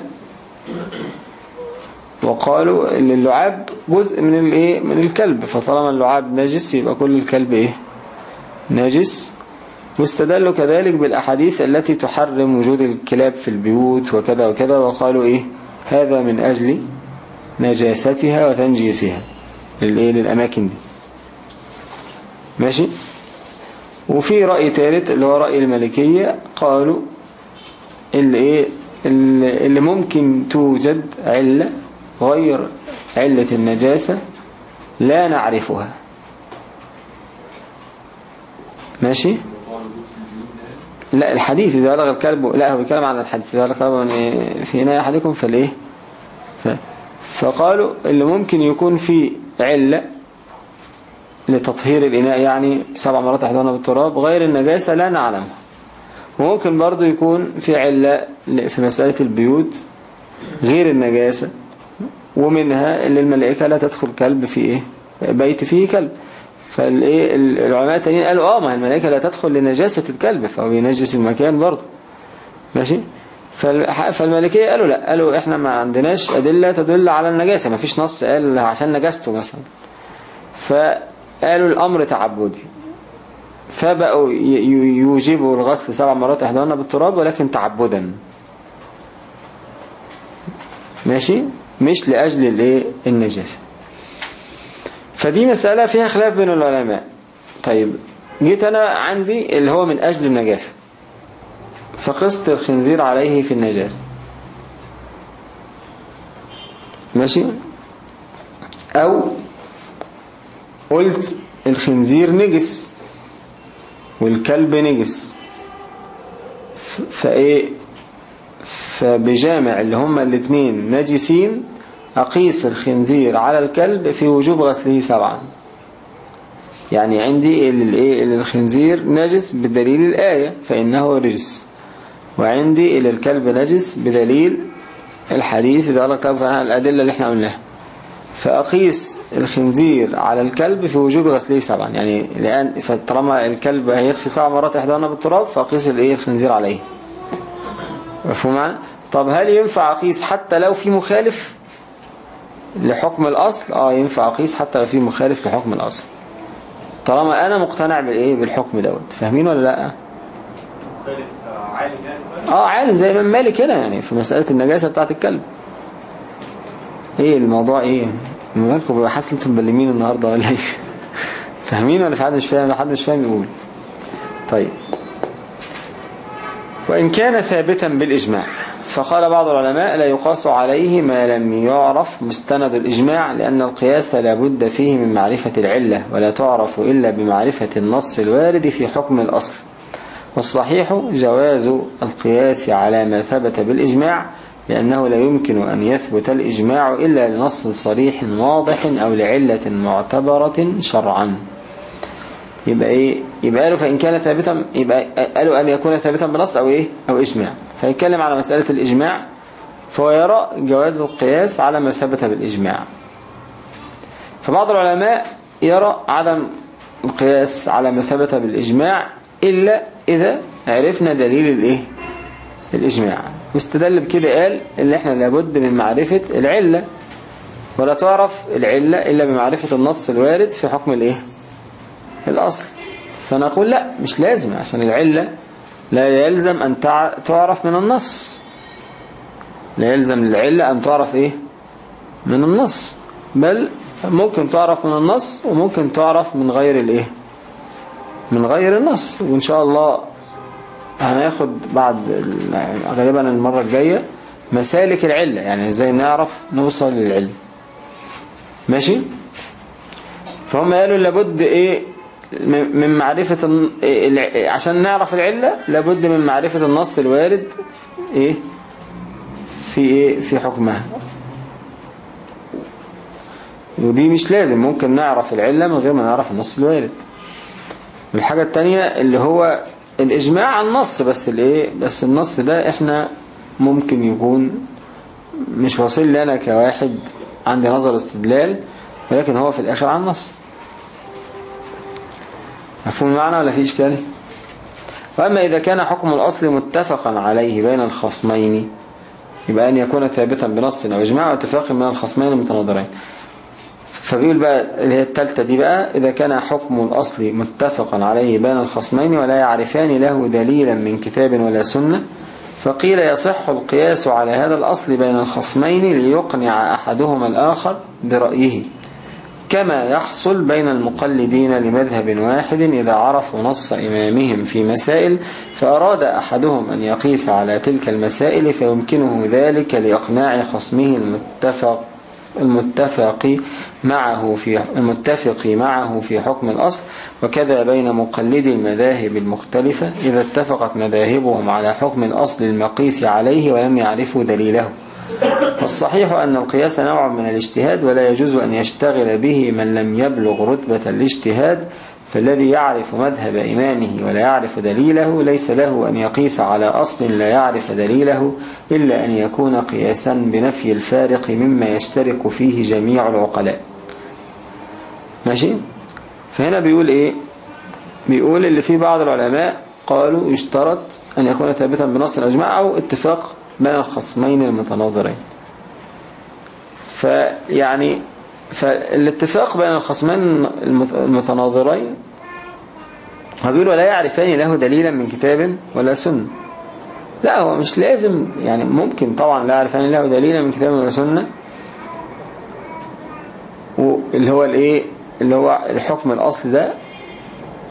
وقالوا إن اللعاب جزء من الإيه؟ من الكلب. فطالما اللعاب نجس يبقى كل الكلب إيه؟ نجس. واستدلوا كذلك بالأحاديث التي تحرم وجود الكلاب في البيوت وكذا وكذا. وقالوا إيه؟ هذا من أجل نجاستها وتنجيسها للإيه؟ للأماكن دي. ماشي؟ وفي رأي ثالث اللي هو رأي الملكية قالوا اللي إيه؟ اللي ممكن توجد علة غير علة النجاسة لا نعرفها. ماشي؟ لا الحديث إذا بلغ الكلب لا هو بيتكلم عن الحديث. إذا بلغ الكلب في إناء أحدكم فالإيه ف... فقالوا اللي ممكن يكون في علة لتطهير الإناء يعني سبع مرات أحضرنا بالتراب غير النجاسة لا نعلمها وممكن برضو يكون في علة في مسألة البيوت غير النجاسة ومنها اللي الملائكة لا تدخل كلب في إيه؟ بيت فيه كلب. فالإيه؟ العلماء التانيين قالوا آه ما الملائكة لا تدخل لنجاسة الكلب فهو ينجس المكان برضه ماشي؟ فالمالكية قالوا لا قالوا إحنا ما عندناش أدلة تدل على النجاسة ما فيش نص قال عشان نجاسته مثلا. فقالوا الأمر تعبدي. فبقوا يوجبوا الغسل سبع مرات احدانا بالتراب ولكن تعبدا. ماشي؟ مش لأجل الإيه؟ النجاسة. فدي مسألة فيها خلاف بين العلماء. طيب جيت أنا عندي اللي هو من أجل النجاسة. فقست الخنزير عليه في النجاسة. ماشي؟ أو قلت الخنزير نجس والكلب نجس. فإيه؟ فبجامع اللي هما الاثنين نجسين أقيس الخنزير على الكلب في وجوب غسله سبعا. يعني عندي الخنزير نجس بدليل الآية فإنه رجس. وعندي الكلب نجس بدليل الحديث إذا الكلب فعلا الأدلة اللي إحنا قلناها. فأقيس الخنزير على الكلب في وجوب غسله سبعا. يعني لأن فطالما الكلب هيغسل سبع مرات إحدانا بالتراب فأقيس الإيه؟ الخنزير عليه. مفهوم معنا؟ طب هل ينفع أقيس حتى لو في مخالف لحكم الأصل؟ آه ينفع أقيس حتى لو في مخالف لحكم الأصل. طالما أنا مقتنع بالإيه؟ بالحكم دوت. فاهمين ولا لأ؟ مخالف عالم يعني؟ آه عالم زي ما مالك هنا يعني في مسألة النجاسة بتاعت الكلب. إيه الموضوع إيه؟ مالكم بقى حاسس أنتم مبلمين النهاردة ولا إيه؟ *laughs* فاهمين ولا في حد مش فاهم؟ لو حد مش فاهم يقول. طيب. وإن كان ثابتا بالإجماع فقال بعض العلماء لا يقاس عليه ما لم يعرف مستند الإجماع لأن القياس لا بد فيه من معرفة العلة ولا تعرف إلا بمعرفة النص الوارد في حكم الأصل. والصحيح جواز القياس على ما ثبت بالإجماع لأنه لا يمكن أن يثبت الإجماع إلا لنص صريح واضح أو لعلة معتبرة شرعا. يبقى إيه؟ يبقى قالوا فإن كان ثابتا يبقى قالوا أن يكون ثابتا بنص أو إيه؟ أو إجماع. فيتكلم على مسألة الإجماع فهو يرى جواز القياس على ما ثبت بالإجماع. فبعض العلماء يرى عدم القياس على ما ثبت بالإجماع إلا إذا عرفنا دليل الإيه؟ الإجماع. واستدل بكده قال اللي إحنا لابد من معرفة العلة ولا تعرف العلة إلا بمعرفة النص الوارد في حكم الإيه؟ الأصل. فنقول لا مش لازم عشان العلة لا يلزم أن تعرف من النص. لا يلزم للعلة أن تعرف إيه؟ من النص. بل ممكن تعرف من النص وممكن تعرف من غير الإيه؟ من غير النص. وإن شاء الله هناخد بعد غالبا المرة الجاية مسالك العلة يعني إزاي نعرف نوصل للعلة ماشي؟ فهم قالوا لابد إيه من معرفة عشان نعرف العلة لابد من معرفة النص الوارد إيه في إيه في حكمها. ودي مش لازم ممكن نعرف العلة من غير ما نعرف النص الوارد. والحاجة التانية اللي هو الإجماع على النص بس الايه بس النص ده إحنا ممكن يكون مش واصل لي أنا كواحد عندي نظر استدلال ولكن هو في الآخر على النص. مفهوم المعنى ولا في إشكال؟ وأما إذا كان حكم الأصل متفقا عليه بين الخصمين يبقى أن يكون ثابتا بنص أو إجماع واتفاق من الخصمين المتناظرين. فبيقول بقى اللي هي التالتة دي بقى إذا كان حكم الأصل متفقا عليه بين الخصمين ولا يعرفان له دليلا من كتاب ولا سنة فقيل يصح القياس على هذا الأصل بين الخصمين ليقنع أحدهما الآخر برأيه كما يحصل بين المقلدين لمذهب واحد إذا عرفوا نص إمامهم في مسائل فأراد أحدهم أن يقيس على تلك المسائل فيمكنه ذلك لإقناع خصمه المتفق المتفق معه في المتفق معه في حكم الأصل وكذا بين مقلدي المذاهب المختلفة إذا اتفقت مذاهبهم على حكم الأصل المقيس عليه ولم يعرفوا دليله. والصحيح أن القياس نوع من الاجتهاد ولا يجوز أن يشتغل به من لم يبلغ رتبة الاجتهاد فالذي يعرف مذهب إمامه ولا يعرف دليله ليس له أن يقيس على أصل لا يعرف دليله إلا أن يكون قياسا بنفي الفارق مما يشترك فيه جميع العقلاء. ماشي؟ فهنا بيقول إيه؟ بيقول اللي فيه بعض العلماء قالوا يشترط أن يكون ثابتا بنص الأجماع أو اتفاق بين الخصمين المتناظرين. فيعني فالاتفاق بين الخصمين المتناظرين هو ولا يعرفان له دليلا من كتاب ولا سنة. لا هو مش لازم يعني ممكن طبعا لا يعرفان له دليلا من كتاب ولا سنة. اللي هو الإيه؟ اللي هو الحكم الاصلي ده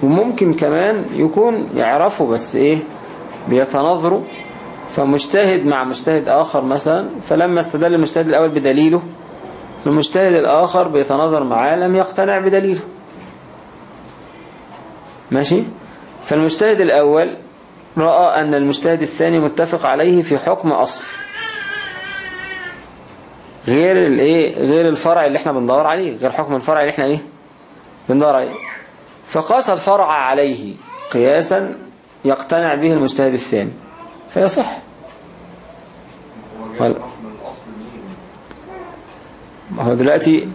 وممكن كمان يكون يعرفوا بس إيه بيتناظروا فمجتهد مع مجتهد آخر مثلا فلما استدل المجتهد الأول بدليله المجتهد الآخر بيتناظر معاه لم يقتنع بدليله. ماشي؟ فالمجتهد الأول رأى أن المجتهد الثاني متفق عليه في حكم أصل. غير الايه غير الفرع اللي إحنا بندور عليه غير حكم الفرع اللي إحنا إيه بندور عليه فقاس الفرع عليه قياسا يقتنع به المجتهد الثاني فيصح. هو دلوقتي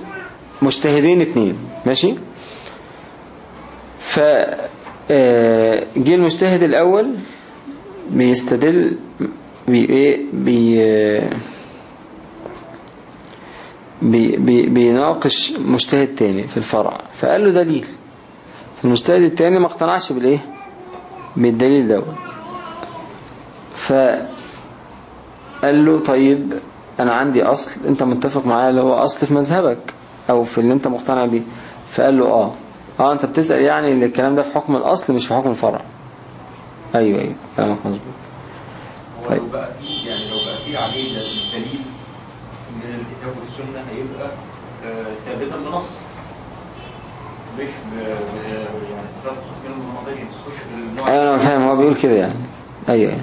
مجتهدين اتنين ماشي؟ ف آه، جه المجتهد الأول بيستدل بي إيه؟ بي آه، بي بي بيناقش مجتهد تاني في الفرع فقال له دليل. المجتهد التاني ما اقتنعش بالإيه؟ بالدليل دوت. فقال له طيب أنا عندي أصل أنت متفق معايا اللي هو أصل في مذهبك أو في اللي أنت مقتنع بيه. فقال له آه. آه أنت بتسأل يعني اللي الكلام ده في حكم الأصل مش في حكم الفرع. أيوه أيوه كلامك مظبوط. طيب. لو بقى فيه يعني لو بقى فيه عليه والسنة هيبقى آه، ثابتا بنص. مش ب يعني تخش في النوع أيوه أنا فاهم هو بيقول كده يعني. أيوه.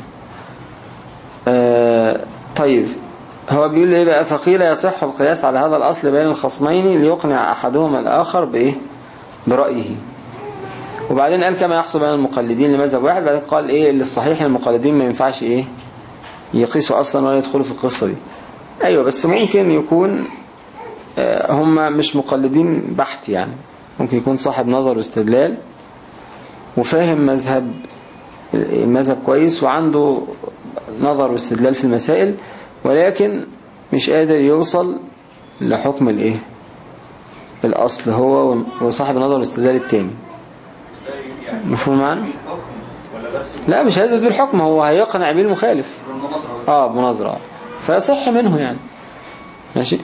آه طيب. هو بيقول إيه بقى؟ فقيل يصح القياس على هذا الأصل بين الخصمين ليقنع أحدهما الآخر بإيه؟ برأيه. وبعدين قال كما يحصل بين المقلدين لمذهب واحد بعدين قال إيه اللي الصحيح المقلدين ما ينفعش إيه؟ يقيسوا أصلا ولا يدخلوا في القصة دي. أيوه بس ممكن يكون آه، هم مش مقلدين بحت يعني. ممكن يكون صاحب نظر واستدلال وفاهم مذهب المذهب كويس وعنده نظر واستدلال في المسائل ولكن مش قادر يوصل لحكم الإيه؟ الأصل هو وصاحب النظر والاستدلال التاني. مفهوم معنا لا مش هيثبت بالحكم هو هيقنع بيه المخالف آه آه. فيصح منه يعني. ماشي؟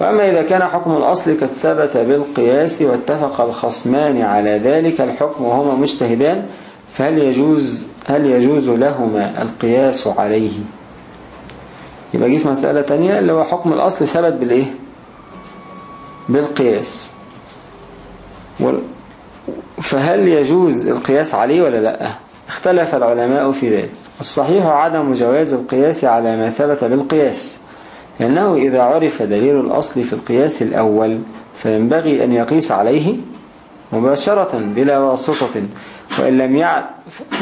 وأما إذا كان حكم الأصل قد ثبت بالقياس واتفق الخصمان على ذلك الحكم وهما مجتهدان فهل يجوز هل يجوز لهما القياس عليه؟ يبقى جه في مسألة تانية اللي هو حكم الأصل ثبت بالإيه؟ بالقياس. فهل يجوز القياس عليه ولا لأ؟ اختلف العلماء في ذلك. الصحيح عدم جواز القياس على ما ثبت بالقياس لأنه إذا عرف دليل الأصل في القياس الأول فينبغي أن يقيس عليه مباشرة بلا واسطة وإن لم يعرف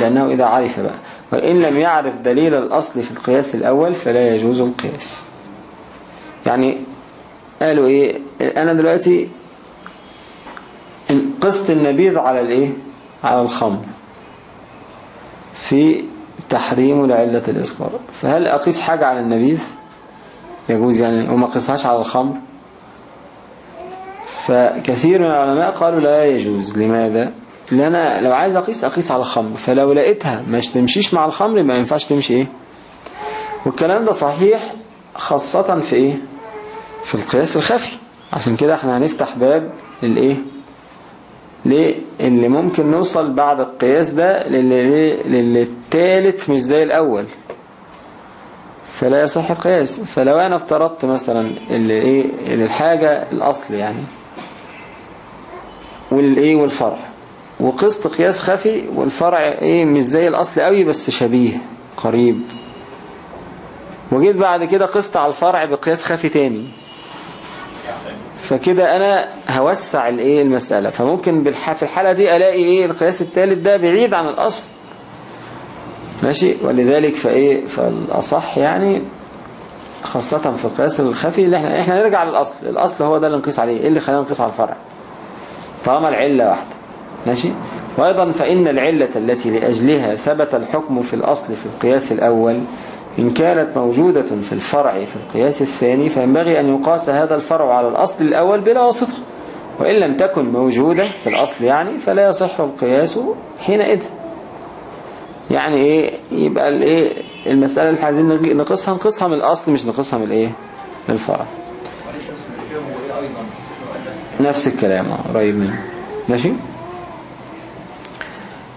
لأنه إذا عرف بقى. وإن لم يعرف دليل الأصل في القياس الأول فلا يجوز القياس. يعني قالوا إيه؟ أنا دلوقتي قسط النبيذ على الإيه؟ على الخمر. في تحريم لعلة الإسقار فهل أقيس حاجة على النبيذ؟ يجوز يعني وما قيسهاش على الخمر؟ فكثير من العلماء قالوا لا يجوز. لماذا؟ لأن أنا لو عايز أقيس أقيس على الخمر. فلو لقيتها مش تمشيش مع الخمر ما ينفعش تمشي إيه؟ والكلام ده صحيح خاصة في إيه؟ في القياس الخفي. عشان كده إحنا هنفتح باب للإيه؟ اللي ممكن نوصل بعد القياس ده للي للي التالت مش زي الأول. فلا يصح القياس. فلو أنا افترضت مثلا اللي إيه الحاجة الأصل يعني والإيه والفرع. وقسط قياس خفي والفرع إيه مش زي الأصل قوي بس شبيه قريب. وجيت بعد كده قست على الفرع بقياس خفي تاني. فكده أنا هوسع الإيه المسألة. فممكن. في الحالة دي ألاقي إيه القياس الثالث ده بعيد عن الأصل. ماشي؟ ولذلك فإيه فالأصح يعني خاصة في القياس الخفي اللي إحنا إحنا نرجع للأصل. الأصل هو ده اللي نقيس عليه. إيه اللي خلينا نقيس على الفرع؟ طالما العلة واحدة. ماشي؟ وأيضا فإن العلة التي لأجلها ثبت الحكم في الأصل في القياس الأول إن كانت موجودة في الفرع في القياس الثاني فينبغي أن يقاس هذا الفرع على الأصل الأول بلا واسطة وإن لم تكن موجودة في الأصل يعني فلا يصح القياس حينئذ. يعني إيه؟ يبقى الإيه؟ المسألة اللي عايزين نقصها نقصها من الأصل مش نقصها من الإيه؟ من الفرع. نفس الكلام آه، قريب منه. ماشي؟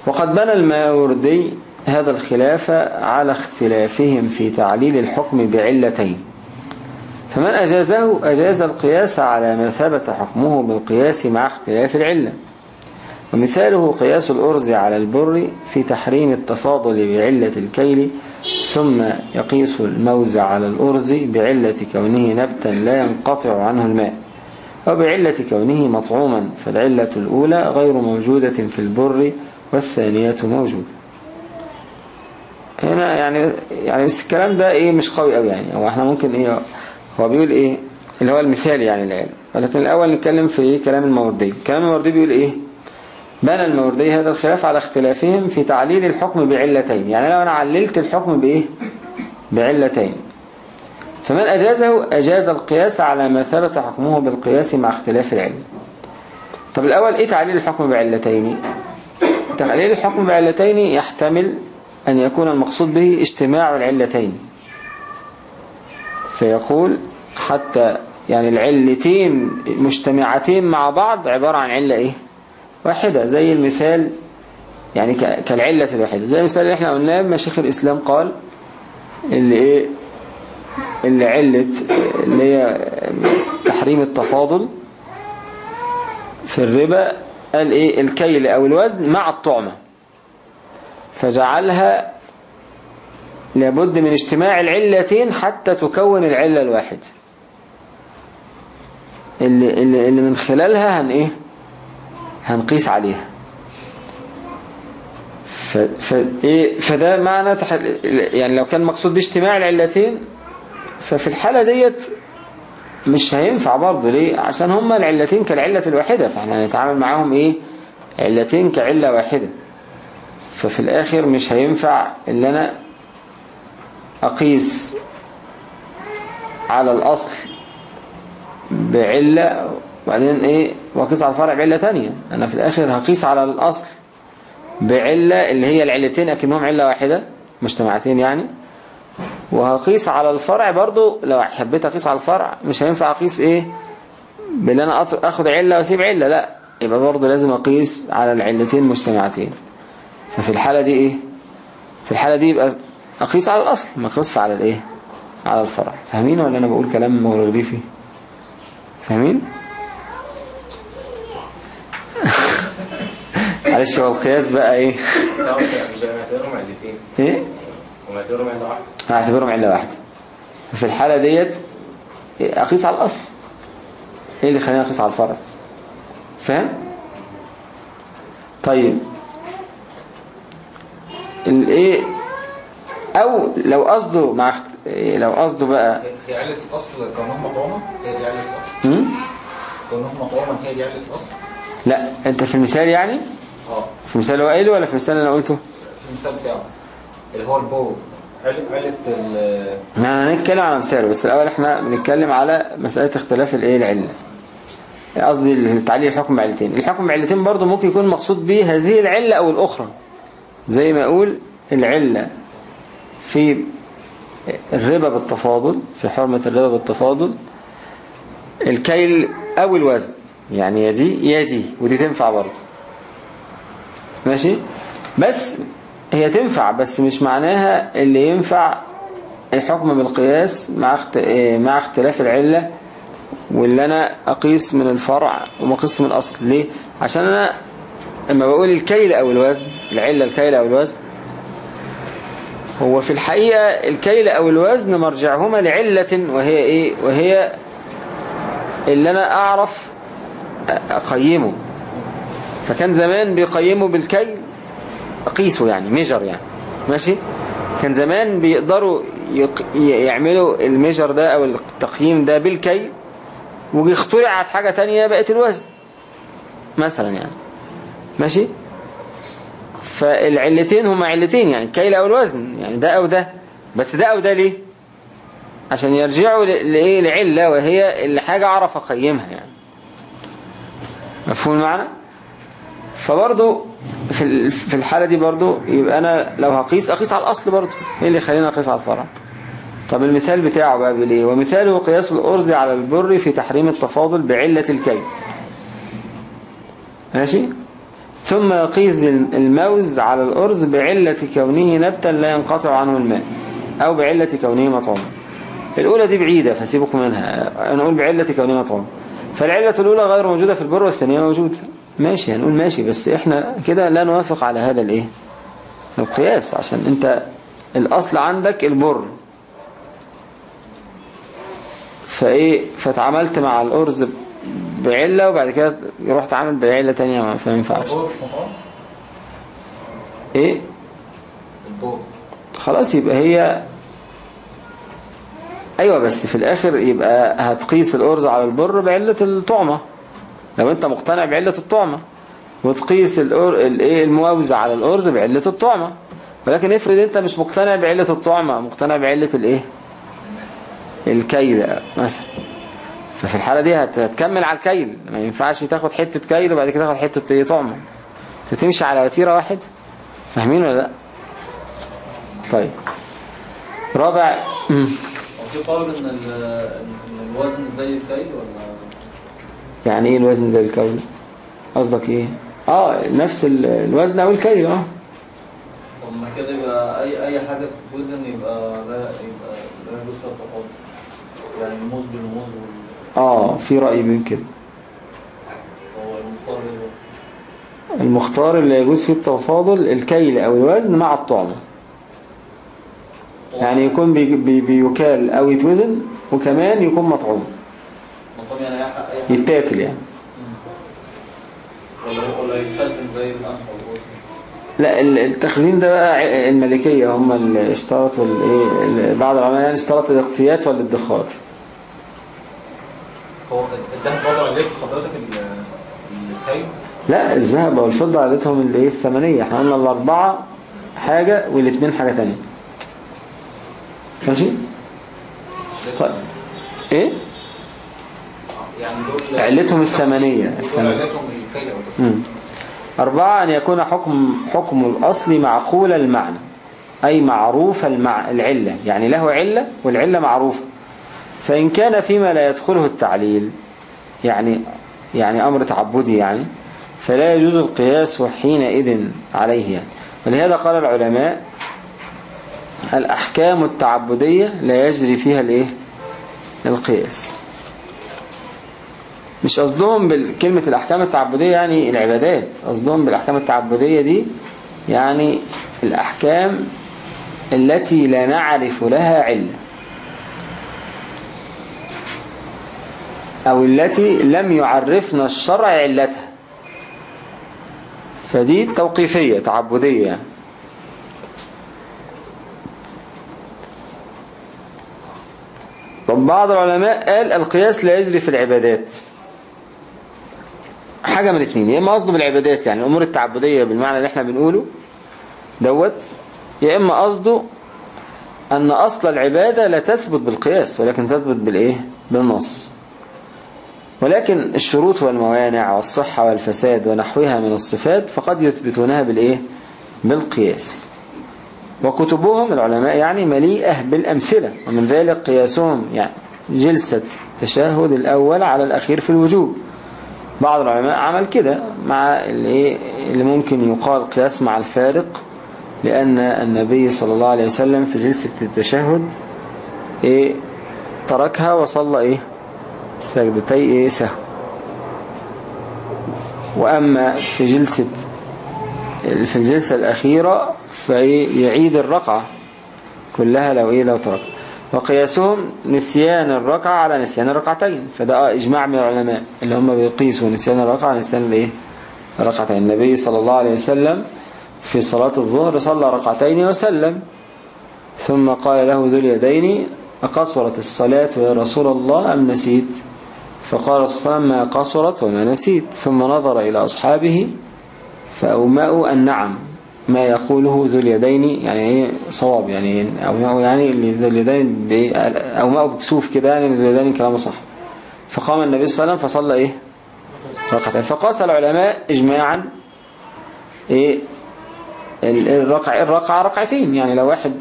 وقد بنى الماوردي هذا الخلاف على اختلافهم في تعليل الحكم بعلتين. فمن أجازه أجاز القياس على ما ثبت حكمه بالقياس مع اختلاف العلة. ومثاله قياس الأرز على البر في تحريم التفاضل بعلة الكيل ثم يقيس الموز على الأرز بعلة كونه نبتا لا ينقطع عنه الماء وبعلة كونه مطعوما فالعلة الأولى غير موجودة في البر والثانية موجودة. هنا يعني يعني بس الكلام ده إيه مش قوي قوي يعني. هو إحنا ممكن إيه هو بيقول إيه اللي هو المثال يعني الآن. ولكن الأول نتكلم في إيه كلام الموردي. كلام الموردي بيقول إيه؟ بنى الموردي هذا الخلاف على اختلافهم في تعليل الحكم بعلتين. يعني لو أنا عللت الحكم بإيه؟ بعلتين. فمن أجازه أجاز القياس على ما ثبت حكمه بالقياس مع اختلاف العلم. طب الأول إيه تعليل الحكم بعلتين؟ تعليل الحكم بعلتين يحتمل أن يكون المقصود به اجتماع العلتين. فيقول حتى يعني العلتين مجتمعتين مع بعض عبارة عن علة إيه؟ واحدة. زي المثال يعني كالعلة الواحدة. زي المثال اللي إحنا قلناه مشيخ الإسلام قال اللي إيه؟ اللي علة اللي هي تحريم التفاضل في الربا قال إيه؟ الكيل أو الوزن مع الطعمة. فجعلها لابد من اجتماع العلتين حتى تكون العلة الواحد. اللي, اللي, اللي من خلالها هن إيه؟ هنقيس عليها. ف ف إيه؟ فده معنى. يعني لو كان مقصود باجتماع العلتين ففي الحالة ديت مش هينفع برضه. ليه؟ عشان هما العلتين كالعلة الواحدة فإحنا هنتعامل معاهم إيه؟ علتين كعلة واحدة. ففي الآخر مش هينفع إن أنا أقيس على الأصل بعلة وبعدين إيه وأقيس على الفرع بعلة تانية. أنا في الآخر هقيس على الأصل بعلة اللي هي العلتين أكنهم علة واحدة مجتمعتين يعني. وهقيس على الفرع برضو لو حبيت أقيس على الفرع مش هينفع أقيس إيه بإن أنا أط- آخد علة وأسيب علة لأ. يبقى برضو لازم أقيس على العلتين مجتمعتين. ففي الحالة دي إيه؟ في الحالة دي يبقى أقيس على الأصل ما اقيس على الإيه؟ على الفرع. فاهمين ولا أنا بقول كلام مغرغريفي فاهمين؟ *laughs* معلش هو القياس بقى إيه؟ إيه؟ هعتبرهم علة واحدة في الحالة ديت أقيس على الأصل. إيه اللي خليني أقيس على الفرع؟ فاهم؟ طيب. الإيه؟ أو لو قصده مع إيه لو قصده بقى. هي علة الأصل كونهم مطعومة هي دي؟ كونهم مطعومة هي دي علة الأصل لا أنت في المثال يعني؟ آه. في المثال هو قايله ولا في المثال اللي أنا قلته؟ في المثال بتاعه. اللي هو البو. علة ال إحنا هنتكلم على مثال بس الأول إحنا بنتكلم على مسألة اختلاف الإيه؟ العلة. قصدي تعليل الحكم بعلتين الحكم بعلتين برضو ممكن يكون مقصود به هذه العلة أو الأخرى. زي ما أقول العلة في الربا بالتفاضل في حرمة الربا بالتفاضل الكيل أو الوزن. يعني يا دي يا دي ودي تنفع برضو ماشي؟ بس هي تنفع بس مش معناها اللي ينفع الحكم بالقياس مع مع اختلاف العلة واللي أنا أقيس من الفرع وما من الأصل. ليه؟ عشان أنا لما بقول الكيل أو الوزن العلة الكيل أو الوزن. هو في الحقيقة الكيل أو الوزن مرجعهما لعلة وهي إيه؟ وهي اللي أنا أعرف أقيمه. فكان زمان بيقيموا بالكيل قيسوا يعني measure يعني. ماشي؟ كان زمان بيقدروا يق... يعملوا ال measure ده أو التقييم ده بالكيل واخترعت حاجة تانية بقت الوزن. مثلا يعني. ماشي؟ فالعلتين هما علتين يعني الكيل أو الوزن يعني ده أو ده. بس ده أو ده ليه؟ عشان يرجعوا لإيه؟ لعلة وهي اللي حاجة أعرف أقيمها يعني. مفهوم المعنى فبرضو في في الحالة دي برضو يبقى أنا لو هقيس أقيس على الأصل برضو. إيه اللي يخليني أقيس على الفرع؟ طب المثال بتاعه بقى بليه ومثاله قياس الأرز على البر في تحريم التفاضل بعلة الكيل. ماشي؟ ثم يقيس الموز على الأرز بعلة كونه نبتا لا ينقطع عنه الماء أو بعلة كونه مطعوما الأولى دي بعيدة فسيبكم منها. نقول بعلة كونه مطعوما فالعلة الأولى غير موجودة في البر والثانية موجودة ماشي هنقول ماشي بس إحنا كده لا نوافق على هذا الإيه؟ القياس عشان أنت الأصل عندك البر. فإيه؟ فتعاملت مع الأرز بعلة وبعد كده رحت عامل بعلة تانية ما ينفعش. إيه؟ خلاص يبقى هي أيوه بس في الآخر يبقى هتقيس الأرز على البر بعلة الطعمة. لو أنت مقتنع بعلة الطعمة وتقيس الأر... الايه الموز على الأرز بعلة الطعمة. ولكن افرض أنت مش مقتنع بعلة الطعمة مقتنع بعلة الإيه؟ الكيل مثلا. ففي الحالة دي هت... هتكمل على الكيل. ما ينفعش تاخد حتة كيل وبعد كده تاخد حتة طعمة انت تمشي على وتيرة واحد. فاهمين ولا لأ؟ طيب. رابع. مم. وفي قول إن ال- إن الوزن زي الكيل ولا؟ يعني إيه الوزن زي الكيل؟ قصدك إيه؟ آه نفس ال- الوزن أو الكيل آه. طب ما كده يبقى اي أي حاجة بتتوزن يبقى لا يبقى لا يجوز فيها التفاضل يعني الموز بالموز آه في رأي من كده. المختار اللي يجوز فيه التفاضل الكيل أو الوزن مع الطعمة يعني يكون بي بي بيكال أو يتوزن وكمان يكون مطعوم. يتاكل يعني. ولا يتخزن زي لا ال- التخزين ده بقى الملكية هم اللي اشترطوا ال- بعض العلماء يعني اشترط الاقتيات والادخار. هو الذهب عليك حضرتك لا الذهب والفضة عادتهم اللي إيه الثمنية إحنا قلنا الأربعة حاجة والاثنين حاجة تانية. ماشي؟ طيب. إيه؟ يعني علتهم الثمنية الثمنية أو مم. أربعة أن يكون حكم حكم الأصل معقول المعنى أي معروف المع... العلة. يعني له علة والعلة معروفة. فإن كان فيما لا يدخله التعليل يعني يعني أمر تعبدي يعني فلا يجوز القياس حينئذ عليه يعني. ولهذا قال العلماء الأحكام التعبدية لا يجري فيها الإيه؟ القياس. مش قصدهم بكلمة الأحكام التعبدية يعني العبادات قصدهم بالأحكام التعبدية دي يعني الأحكام التي لا نعرف لها علة. أو التي لم يعرفنا الشرع علتها. فدي توقيفية تعبدية. يعني طب بعض العلماء قال القياس لا يجري في العبادات. حاجة من اتنين يا إما قصده بالعبادات يعني الأمور التعبدية بالمعنى اللي إحنا بنقوله دوت يا إما قصده أن أصل العبادة لا تثبت بالقياس ولكن تثبت بالإيه؟ بالنص. ولكن الشروط والموانع والصحة والفساد ونحوها من الصفات فقد يثبتونها بالإيه؟ بالقياس. وكتبهم العلماء يعني مليئة بالأمثلة ومن ذلك قياسهم يعني جلسة تشهد الأول على الأخير في الوجوب. بعض العلماء عمل كده مع اللي, اللي ممكن يقال قياس مع الفارق لأن النبي صلى الله عليه وسلم في جلسة التشهد إيه؟ تركها وصلى إيه؟ سجدتي إيه سهو وأما في جلسة في الجلسة الأخيرة فيعيد الرقعة كلها لو إيه لو ترك. وقياسهم نسيان الركعة على نسيان الركعتين. فده إجماع من العلماء اللي هم بيقيسوا نسيان الركعة على نسيان الإيه؟ الركعتين. النبي صلى الله عليه وسلم في صلاة الظهر صلى ركعتين وسلم. ثم قال له ذو اليدين أقصرت الصلاة يا رسول الله أم نسيت؟ فقال صلى الله عليه وسلم ما قصرت وما نسيت ثم نظر إلى أصحابه فأومأوا النعم ما يقوله ذو اليدين يعني إيه صواب يعني أومأوا يعني اللي ذو اليدين؟ أومأوا بكسوف كده يعني ذو اليدين كلامه صح. فقام النبي صلى الله عليه وسلم فصلى إيه؟ ركعتين. فقاس العلماء إجماعا إيه؟ ال- الركع الركعة ركعتين يعني لو واحد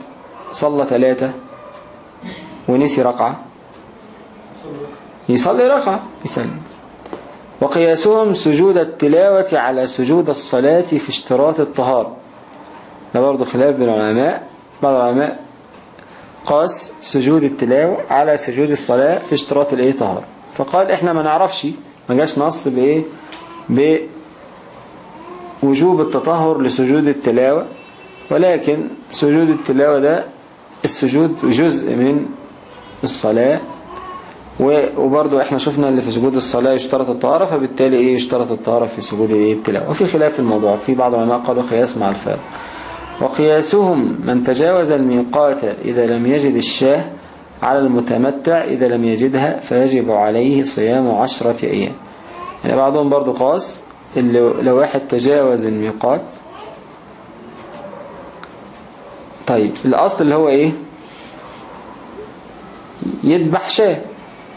صلى ثلاثة ونسي ركعة يصلي ركعة يسلم. وقياسهم سجود التلاوة على سجود الصلاة في اشتراط الطهارة ده برضه خلاف بين العلماء. بعض العلماء قاس سجود التلاوة على سجود الصلاة في اشتراط الإيه؟ طهارة فقال إحنا ما نعرفش ما جاش نص بإيه؟ بوجوب التطهر لسجود التلاوة. ولكن سجود التلاوة ده السجود جزء من الصلاة. وبرضو إحنا شفنا اللي في سجود الصلاة يشترط الطهارة فبالتالي إيه يشترط الطهارة في سجود إيه التلاوة. وفي خلاف في الموضوع في بعض العلماء قالوا قياس مع الفارق وقياسهم من تجاوز الميقات إذا لم يجد الشاة على المتمتع إذا لم يجدها فيجب عليه صيام عشرة أيام. يعني بعضهم برضو قاس اللي لو واحد تجاوز الميقات. طيب الأصل اللي هو إيه؟ يذبح شاة.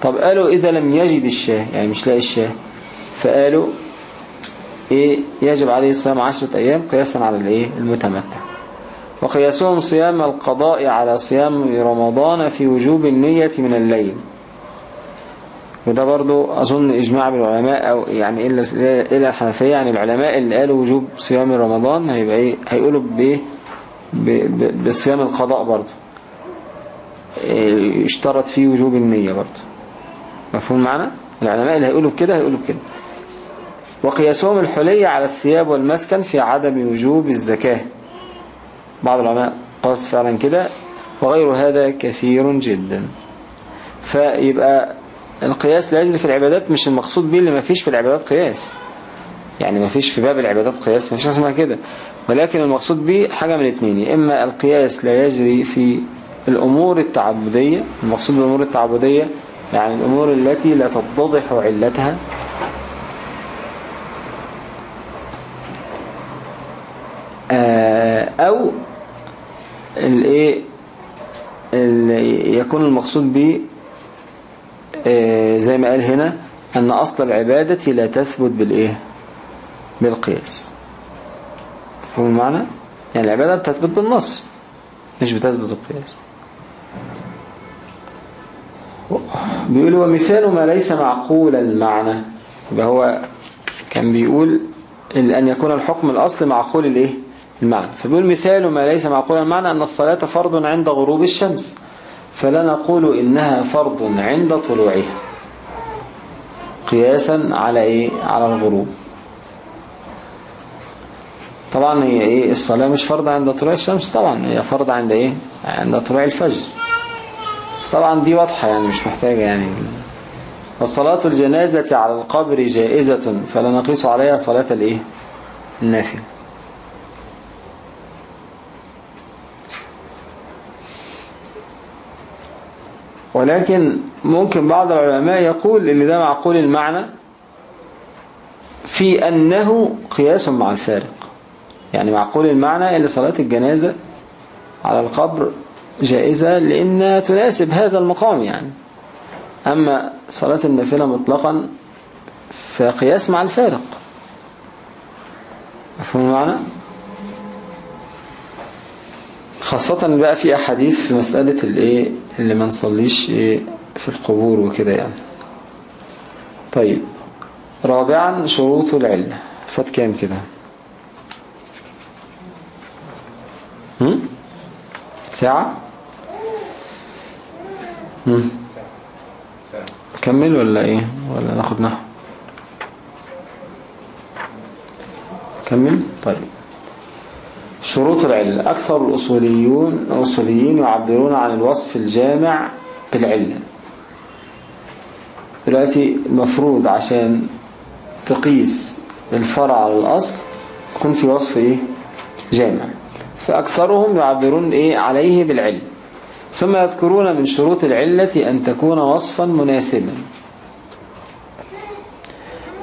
طب قالوا إذا لم يجد الشاه يعني مش لاقي الشاه. فقالوا إيه يجب عليه صيام عشرة أيام قياسا على الإيه؟ المتمتع. وقياسهم صيام القضاء على صيام رمضان في وجوب النية من الليل. وده برضو أظن إجماع بالعلماء أو يعني إلا إلا الحنفية يعني العلماء اللي قالوا وجوب صيام رمضان هيبقى إيه؟ هيقولوا بإيه بصيام القضاء برضو. إيه، يشترط فيه وجوب النية برضو. مفهوم معنا؟ العلماء اللي هيقولوا بكده هيقولوا بكده. وقياسهم الحلية على الثياب والمسكن في عدم وجوب الزكاة. بعض العلماء قاس فعلا كده وغير هذا كثير جدا. فيبقى القياس لا يجري في العبادات مش المقصود به اللي ما فيش في العبادات قياس. يعني ما فيش في باب العبادات قياس ما فيش اسمها كده. ولكن المقصود به حاجة من اتنين يا إما القياس لا يجري في الأمور التعبدية المقصود بالأمور التعبدية يعني الأمور التي لا تتضح علتها. آه، أو اللي يكون المقصود به آه، زي ما قال هنا أن أصل العبادة لا تثبت بالإيه؟ بالقياس. فهم المعنى؟ يعني العبادة بتثبت بالنص مش بتثبت بالقياس بيقول ومثال ما ليس معقول المعنى. يبقى هو كان بيقول أن يكون الحكم الأصل معقول الإيه؟ المعنى. فبيقول مثال ما ليس معقول المعنى أن الصلاة فرض عند غروب الشمس. فلا نقول إنها فرض عند طلوعها. قياسا على إيه؟ على الغروب. طبعا هي إيه؟ الصلاة مش فرض عند طلوع الشمس. طبعا هي فرض عند إيه؟ عند طلوع الفجر. طبعا دي واضحة يعني مش محتاجة يعني. وصلاة الجنازة على القبر جائزة فلا نقيس عليها صلاة الإيه؟ النافلة. ولكن ممكن بعض العلماء يقول إن ده معقول المعنى في أنه قياس مع الفارق. يعني معقول المعنى إن صلاة الجنازة على القبر جائزة لأنها تناسب هذا المقام يعني. أما صلاة النافلة مطلقا فقياس مع الفارق. مفهوم المعنى؟ خاصة بقى في أحاديث في مسألة الإيه؟ اللي ما نصليش إيه؟ في القبور وكده يعني. طيب. رابعا شروط العلة. فات كام كده؟ ساعة؟ كمل ولا إيه؟ ولا ناخد نحو؟ كمل. طيب. شروط العلة. أكثر الأصوليون الأصوليين يعبرون عن الوصف الجامع بالعلة. دلوقتي المفروض عشان تقيس الفرع على الأصل يكون في وصف إيه؟ جامع. فأكثرهم يعبرون إيه؟ عليه بالعلة. ثم يذكرون من شروط العلة أن تكون وصفا مناسبا.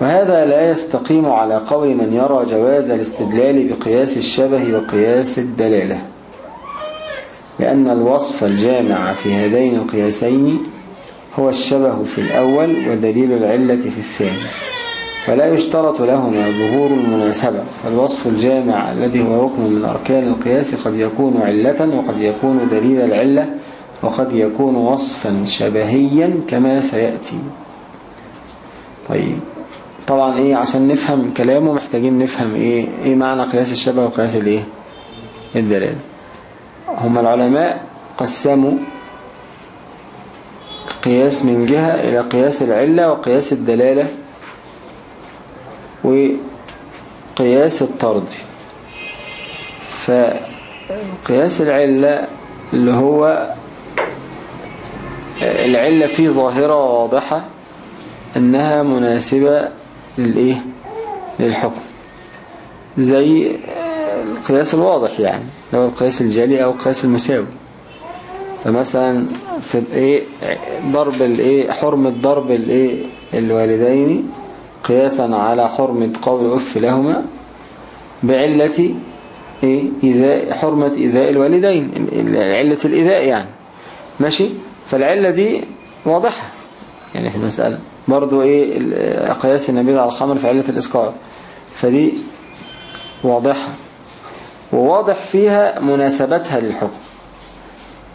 وهذا لا يستقيم على قول من يرى جواز الاستدلال بقياس الشبه وقياس الدلالة لأن الوصف الجامع في هذين القياسين هو الشبه في الأول ودليل العلة في الثاني ولا يشترط لهما ظهور المناسبة. فالوصف الجامع الذي هو ركن من أركان القياس قد يكون علة وقد يكون دليل العلة وقد يكون وصفا شبهيا كما سيأتي. طيب طبعا إيه عشان نفهم كلامه محتاجين نفهم إيه إيه معنى قياس الشبه وقياس الإيه؟ الدلالة هم العلماء قسموا قياس من جهة إلى قياس العلة وقياس الدلالة وقياس الطرد. فقياس العلة اللي هو العلة فيه ظاهرة واضحة أنها مناسبة للإيه؟ للحكم. زي القياس الواضح يعني لو القياس الجالي أو القياس المساوي. فمثلا في الإيه؟ ضرب الإيه؟ حرمة ضرب الإيه؟ الوالدين قياسا على حرمة قول أف لهما بعلة إيه؟ إذاء حرمة إذاء الوالدين علة الإذاء يعني. ماشي؟ فالعلة دي واضحة. يعني في المسألة برضو إيه قياس النبيذ على الخمر في علة الإسكار فدي واضحة. وواضح فيها مناسبتها للحكم.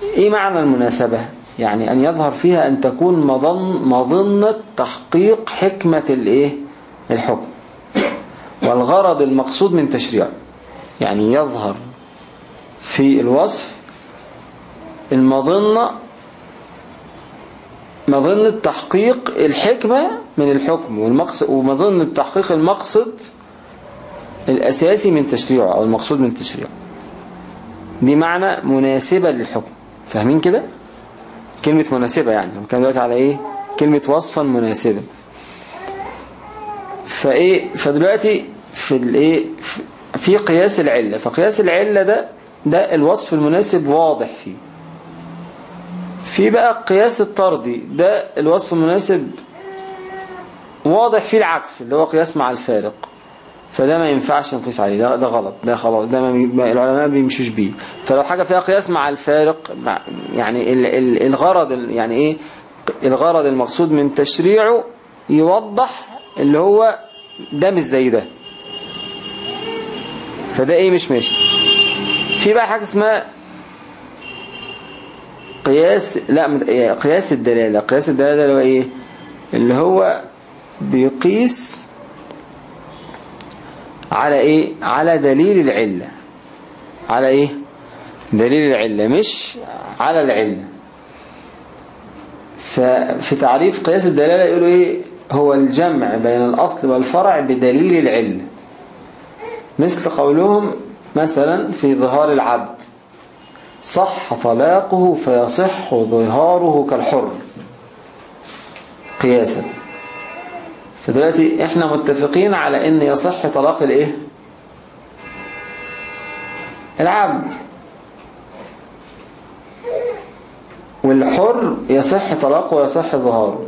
إيه معنى المناسبة؟ يعني أن يظهر فيها أن تكون مظن مظنة تحقيق حكمة الإيه؟ الحكم. والغرض المقصود من تشريعه يعني يظهر في الوصف المظنة مظنة تحقيق الحكمة من الحكم والمقصد ومظنة تحقيق المقصد الأساسي من تشريعه أو المقصود من تشريعه. دي معنى مناسبة للحكم. فاهمين كده؟ كلمة مناسبة يعني. كان دلوقتي على إيه؟ كلمة وصفا مناسبا. فإيه؟ فدلوقتي في الايه في قياس العلة. فقياس العلة ده ده الوصف المناسب واضح فيه. في بقى قياس الطردي ده الوصف المناسب واضح فيه العكس اللي هو قياس مع الفارق. فده ما ينفعش نقيس عليه ده, ده غلط ده خلاص ده ما العلماء ما بيمشوش بيه. فلو حاجة فيها قياس مع الفارق يعني ال ال الغرض يعني إيه؟ الغرض المقصود من تشريعه يوضح اللي هو ده مش زي ده. فده إيه؟ مش ماشي. في بقى حاجة اسمها قياس لا قياس الدلالة. قياس الدلالة اللي هو إيه؟ اللي هو بيقيس على إيه؟ على دليل العلة. على إيه؟ دليل العلة مش على العلة. ففي تعريف قياس الدلالة يقولوا إيه؟ هو الجمع بين الأصل والفرع بدليل العلة. مثل قولهم مثلا في ظهار العبد. صح طلاقه فيصح ظهاره كالحر. قياسا. فدلوقتي إحنا متفقين على إن يصح طلاق الإيه؟ العبد. والحر يصح طلاقه ويصح ظهاره.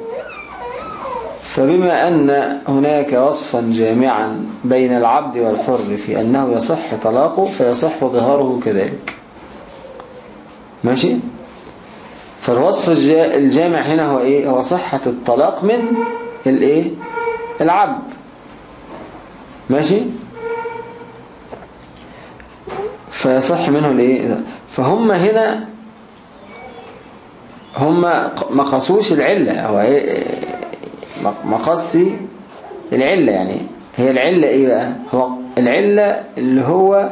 فبما أن هناك وصفا جامعا بين العبد والحر في أنه يصح طلاقه فيصح ظهاره كذلك. ماشي؟ فالوصف الجامع هنا هو إيه؟ هو صحة الطلاق من الإيه؟ العبد. ماشي؟ فيصح منه الإيه؟ فهم هنا هم ما العلة. هو إيه؟ مقصي العلة يعني. هي العلة إيه بقى؟ هو العلة اللي هو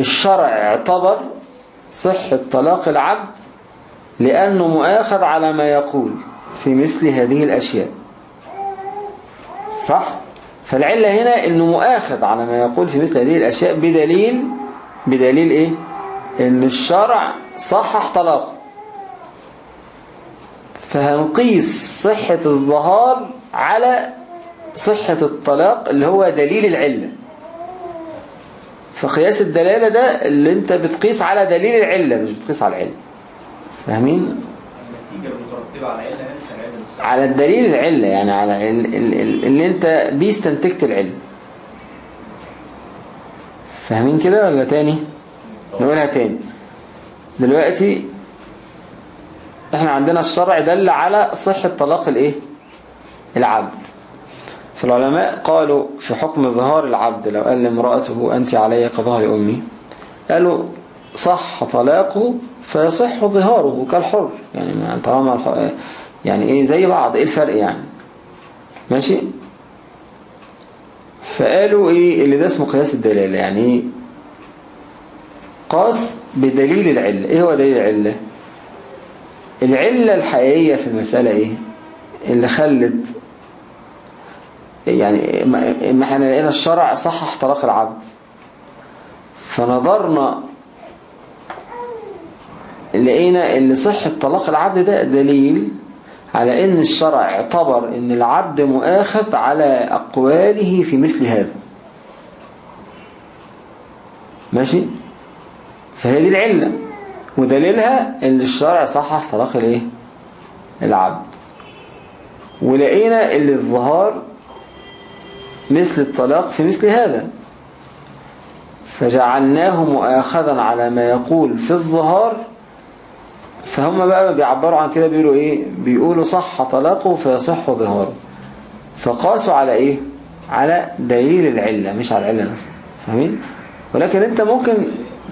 الشرع اعتبر صحة طلاق العبد لأنه مؤاخذ على ما يقول في مثل هذه الأشياء. صح؟ فالعلة هنا أنه مؤاخذ على ما يقول في مثل هذه الأشياء بدليل بدليل إيه؟ إن الشرع صحح طلاقه. فهنقيس صحة الظهار على صحة الطلاق اللي هو دليل العلة. فقياس الدلالة ده اللي انت بتقيس على دليل العلة مش بتقيس على العلة. فاهمين؟ على يعني على الدليل العلة يعني على ال- ال- ال- اللي انت بيه استنتجت العلة. فاهمين كده ولا تاني؟ نقولها تاني. دلوقتي إحنا عندنا الشرع دل على صحة طلاق الايه؟ العبد. فالعلماء قالوا في حكم ظهار العبد لو قال لامرأته أنت علي كظهر أمي قالوا صح طلاقه فيصح ظهاره كالحر. يعني ما- طالما يعني إيه زي بعض إيه الفرق يعني؟ ماشي؟ فقالوا إيه اللي ده اسمه قياس الدلالة يعني إيه؟ قاس بدليل العلة. إيه هو دليل العلة؟ العلة الحقيقية في المسألة إيه؟ اللي خلت يعني ما إحنا لقينا الشرع صحح طلاق العبد. فنظرنا لقينا إن صحة طلاق العبد ده دليل على إن الشرع اعتبر إن العبد مؤاخذ على أقواله في مثل هذا. ماشي؟ فهي دي العلة. ودليلها إن الشرع صحح طلاق الإيه؟ العبد. ولقينا إن الظهار مثل الطلاق في مثل هذا. فجعلناه مؤاخذا على ما يقول في الظهار. فهم بقى بيعبروا عن كده بيقولوا إيه؟ بيقولوا صح طلاقه فيصح ظهاره. فقاسوا على إيه؟ على دليل العلة مش على العلة نفسها. فاهمين؟ ولكن أنت ممكن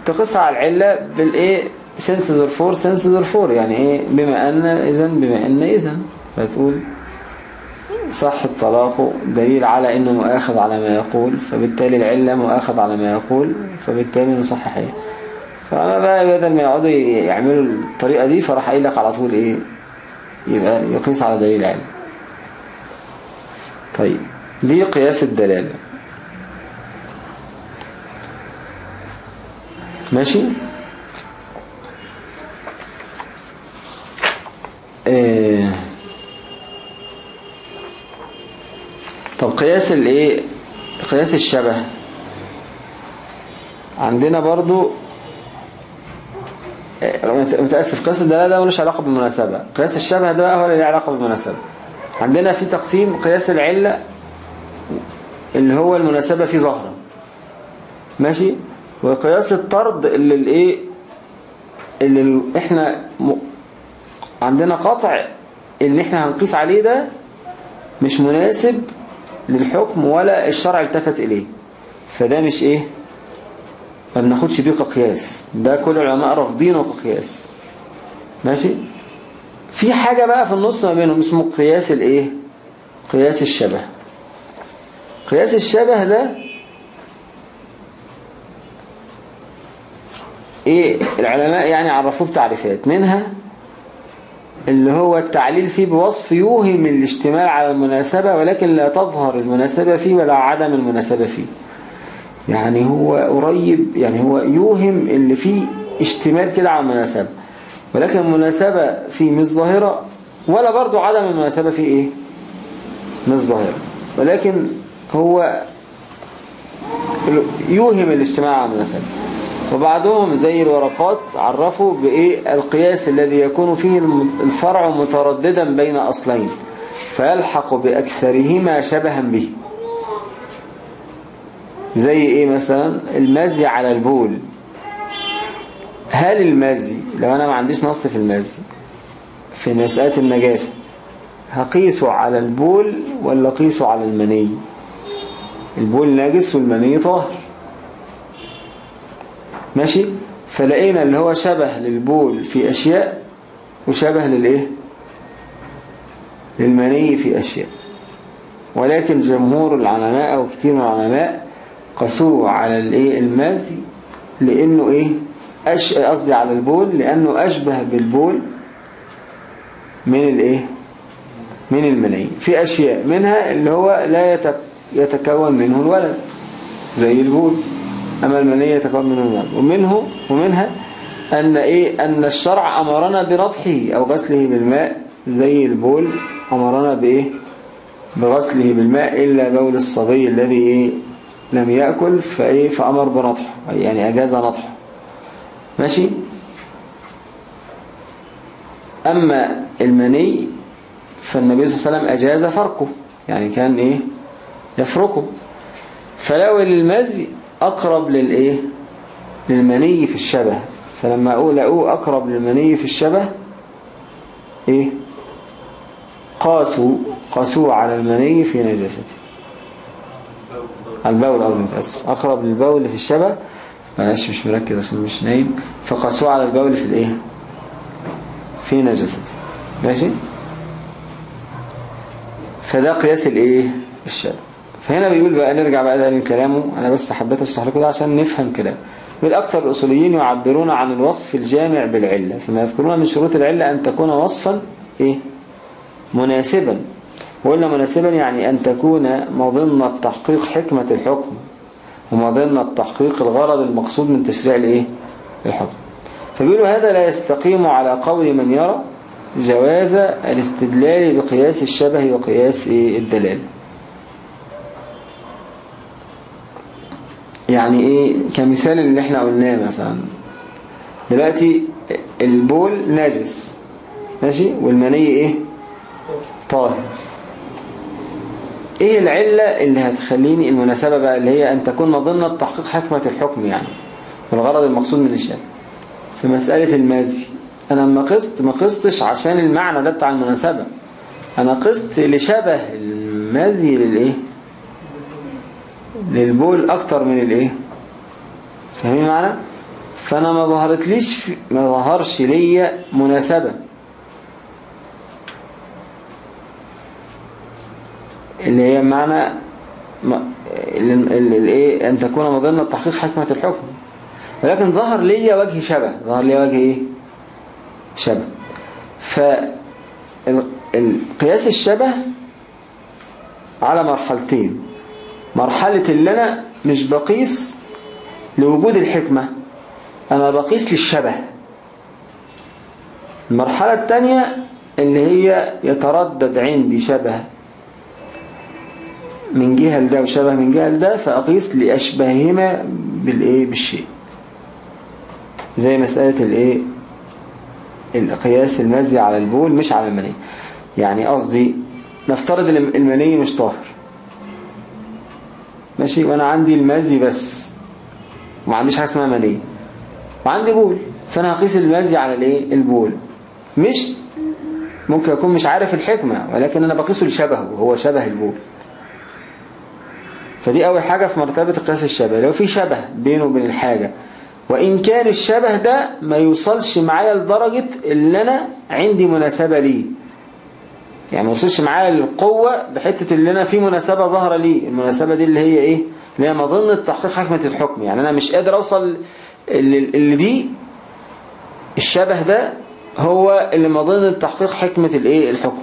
تقيس على العلة بالإيه؟ since therefore since therefore يعني إيه؟ بما أن اذا بما أن اذا فتقول صح الطلاق دليل على إنه مؤاخذ على ما يقول فبالتالي العلة مؤاخذ على ما يقول فبالتالي نصحح إيه فأنا بقى بدل ما يقعدوا يعملوا الطريقة دي فراح قايل لك على طول إيه؟ يبقى يقيس على دليل العلة طيب دي قياس الدلالة. ماشي؟ آه. طب قياس الايه؟ قياس الشبه. عندنا برضو آه، متأسف. قياس الدلالة ده ملوش علاقة بالمناسبة. قياس الشبه ده بقى هو اللي له علاقة بالمناسبة. عندنا في تقسيم قياس العلة اللي هو المناسبة فيه ظهرا ماشي؟ وقياس الطرد اللي الايه؟ اللي ال- إحنا م... عندنا قطع اللي إحنا هنقيس عليه ده مش مناسب للحكم ولا الشرع التفت إليه. فده مش إيه؟ ما بناخدش بيه كقياس. ده كل العلماء رافضينه كقياس. ماشي؟ في حاجة بقى في النص ما بينهم اسمه قياس الإيه؟ قياس الشبه. قياس الشبه ده إيه؟ العلماء يعني عرفوه بتعريفات. منها اللي هو التعليل فيه بوصف يوهم الاشتمال على المناسبة ولكن لا تظهر المناسبة فيه ولا عدم المناسبة فيه. يعني هو قريب يعني هو يوهم اللي فيه اشتمال كده على المناسبة. ولكن المناسبة فيه مش ظاهرة ولا برضو عدم المناسبة فيه إيه؟ مش ظاهرة. ولكن هو يوهم الاجتماع على المناسبة. وبعضهم زي الورقات عرفوا بإيه القياس الذي يكون فيه الفرع مترددا بين أصلين فيلحق بأكثرهما شبها به. زي إيه مثلا؟ المزي على البول. هل المزي لو أنا ما عنديش نص في المزي في مسألة النجاسة هقيسه على البول ولا قيسه على المني؟ البول نجس والمني طاهر. ماشي؟ فلقينا اللي هو شبه للبول في أشياء وشبه للإيه للمني في أشياء. ولكن جمهور العلماء أو كتير من العلماء قسوه على الإيه المذي لأنه إيه؟ أش... قصدي على البول لأنه أشبه بالبول من الإيه من المني. في أشياء منها اللي هو لا يتك... يتكون منه الولد زي البول. أما المني يتكون منه الماء ومنه ومنها أن إيه؟ أن الشرع أمرنا بنطحه أو غسله بالماء زي البول. أمرنا بإيه؟ بغسله بالماء إلا بول الصبي الذي إيه؟ لم يأكل فإيه؟ فأمر بنطحه يعني أجاز نطحه ماشي؟ أما المني فالنبي صلى الله عليه وسلم أجاز فرقه. يعني كان إيه؟ يفرقه. فلو المزي أقرب للإيه؟ للمني في الشبه. فلما أقول أقول أقرب للمني في الشبه إيه؟ قاسوا قاسوا على المني في نجاسته. البول قصدي متأسف. أقرب للبول في الشبه معلش مش مركز عشان مش نايم. فقاسوا على البول في الإيه؟ في نجاسته. ماشي؟ فده قياس الإيه؟ الشبه. فهنا بيقول بقى نرجع بقى ده لكلامه أنا بس حبيت أشرح لكم ده عشان نفهم كلامه بالأكثر الأصوليين يعبرون عن الوصف الجامع بالعلة ثم يذكرون من شروط العلة أن تكون وصفا إيه؟ مناسبا. وقلنا مناسبا يعني أن تكون مظنة تحقيق حكمة الحكم ومظنة تحقيق الغرض المقصود من تشريع الإيه؟ الحكم. فبيقولوا هذا لا يستقيم على قول من يرى جواز الاستدلال بقياس الشبه وقياس إيه؟ الدلالة. يعني إيه كمثال اللي إحنا قلناه مثلا. دلوقتي البول نجس ماشي؟ والمني إيه؟ طاهر. إيه العلة اللي هتخليني المناسبة بقى اللي هي أن تكون مظنة تحقيق حكمة الحكم يعني والغرض المقصود من الشيء في مسألة الماذي أنا لما قست ما قستش عشان المعنى ده بتاع المناسبة. أنا قست لشبه الماذي للإيه؟ للبول أكتر من الإيه؟ فاهمين معنا؟ فأنا ما ظهرتليش في ما ظهرش ليا مناسبة. اللي هي معنى الايه أن تكون مظنة تحقيق حكمة الحكم. ولكن ظهر ليا وجه شبه. ظهر ليا وجه إيه؟ شبه. فالقياس الشبه على مرحلتين. مرحلة اللي أنا مش بقيس لوجود الحكمة أنا بقيس للشبه. المرحلة الثانية اللي هي يتردد عندي شبه من جهة لده وشبه من جهة لده فأقيس لأشبههما بالإيه؟ بالشيء. زي مسألة الإيه؟ القياس المزي على البول مش على المني. يعني قصدي نفترض المني مش طاهر. ماشي وأنا عندي المزي بس. وما عنديش حاجة اسمها مني وعندي بول. فأنا هقيس المزي على الإيه؟ البول. مش ممكن أكون مش عارف الحكمة ولكن أنا بقيسه لشبهه. هو شبه البول. فدي أول حاجة في مرتبة قياس الشبه. لو في شبه بينه وبين الحاجة وإن كان الشبه ده ما يوصلش معايا لدرجة اللي أنا عندي مناسبة ليه. يعني ما يوصلش معايا للقوة بحتة اللي أنا في مناسبة ظاهرة ليه المناسبة دي اللي هي إيه؟ اللي هي مظنة تحقيق حكمة الحكم. يعني أنا مش قادر أوصل اللي, دي الشبه ده هو اللي مظنة تحقيق حكمة الإيه؟ الحكم.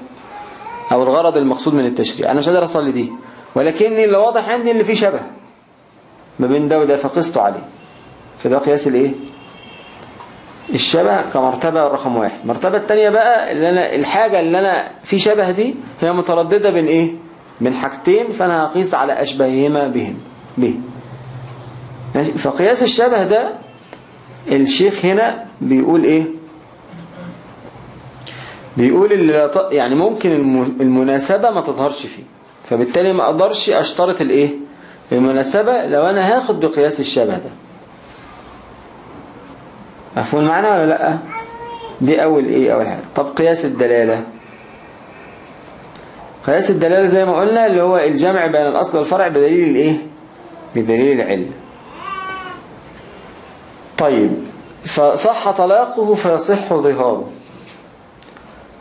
أو الغرض المقصود من التشريع. أنا مش قادر أوصل لدي. ولكني اللي واضح عندي اللي فيه شبه ما بين ده وده فقسته عليه. فده قياس الإيه؟ الشبه كمرتبة رقم واحد. المرتبة التانية بقى اللي أنا الحاجة اللي أنا في شبه دي هي مترددة بين إيه؟ بين حاجتين فأنا هقيس على أشبههما بهم. به فقياس الشبه ده الشيخ هنا بيقول إيه؟ بيقول اللي يعني ممكن المناسبة ما تظهرش فيه. فبالتالي ما أقدرش أشترط الإيه؟ المناسبة لو أنا هاخد بقياس الشبه ده. مفهوم المعنى ولا لأ؟ دي أول إيه؟ أول حاجة. طب قياس الدلالة. قياس الدلالة زي ما قلنا اللي هو الجمع بين الأصل والفرع بدليل الايه بدليل العلم طيب فصح طلاقه فيصح ظهاره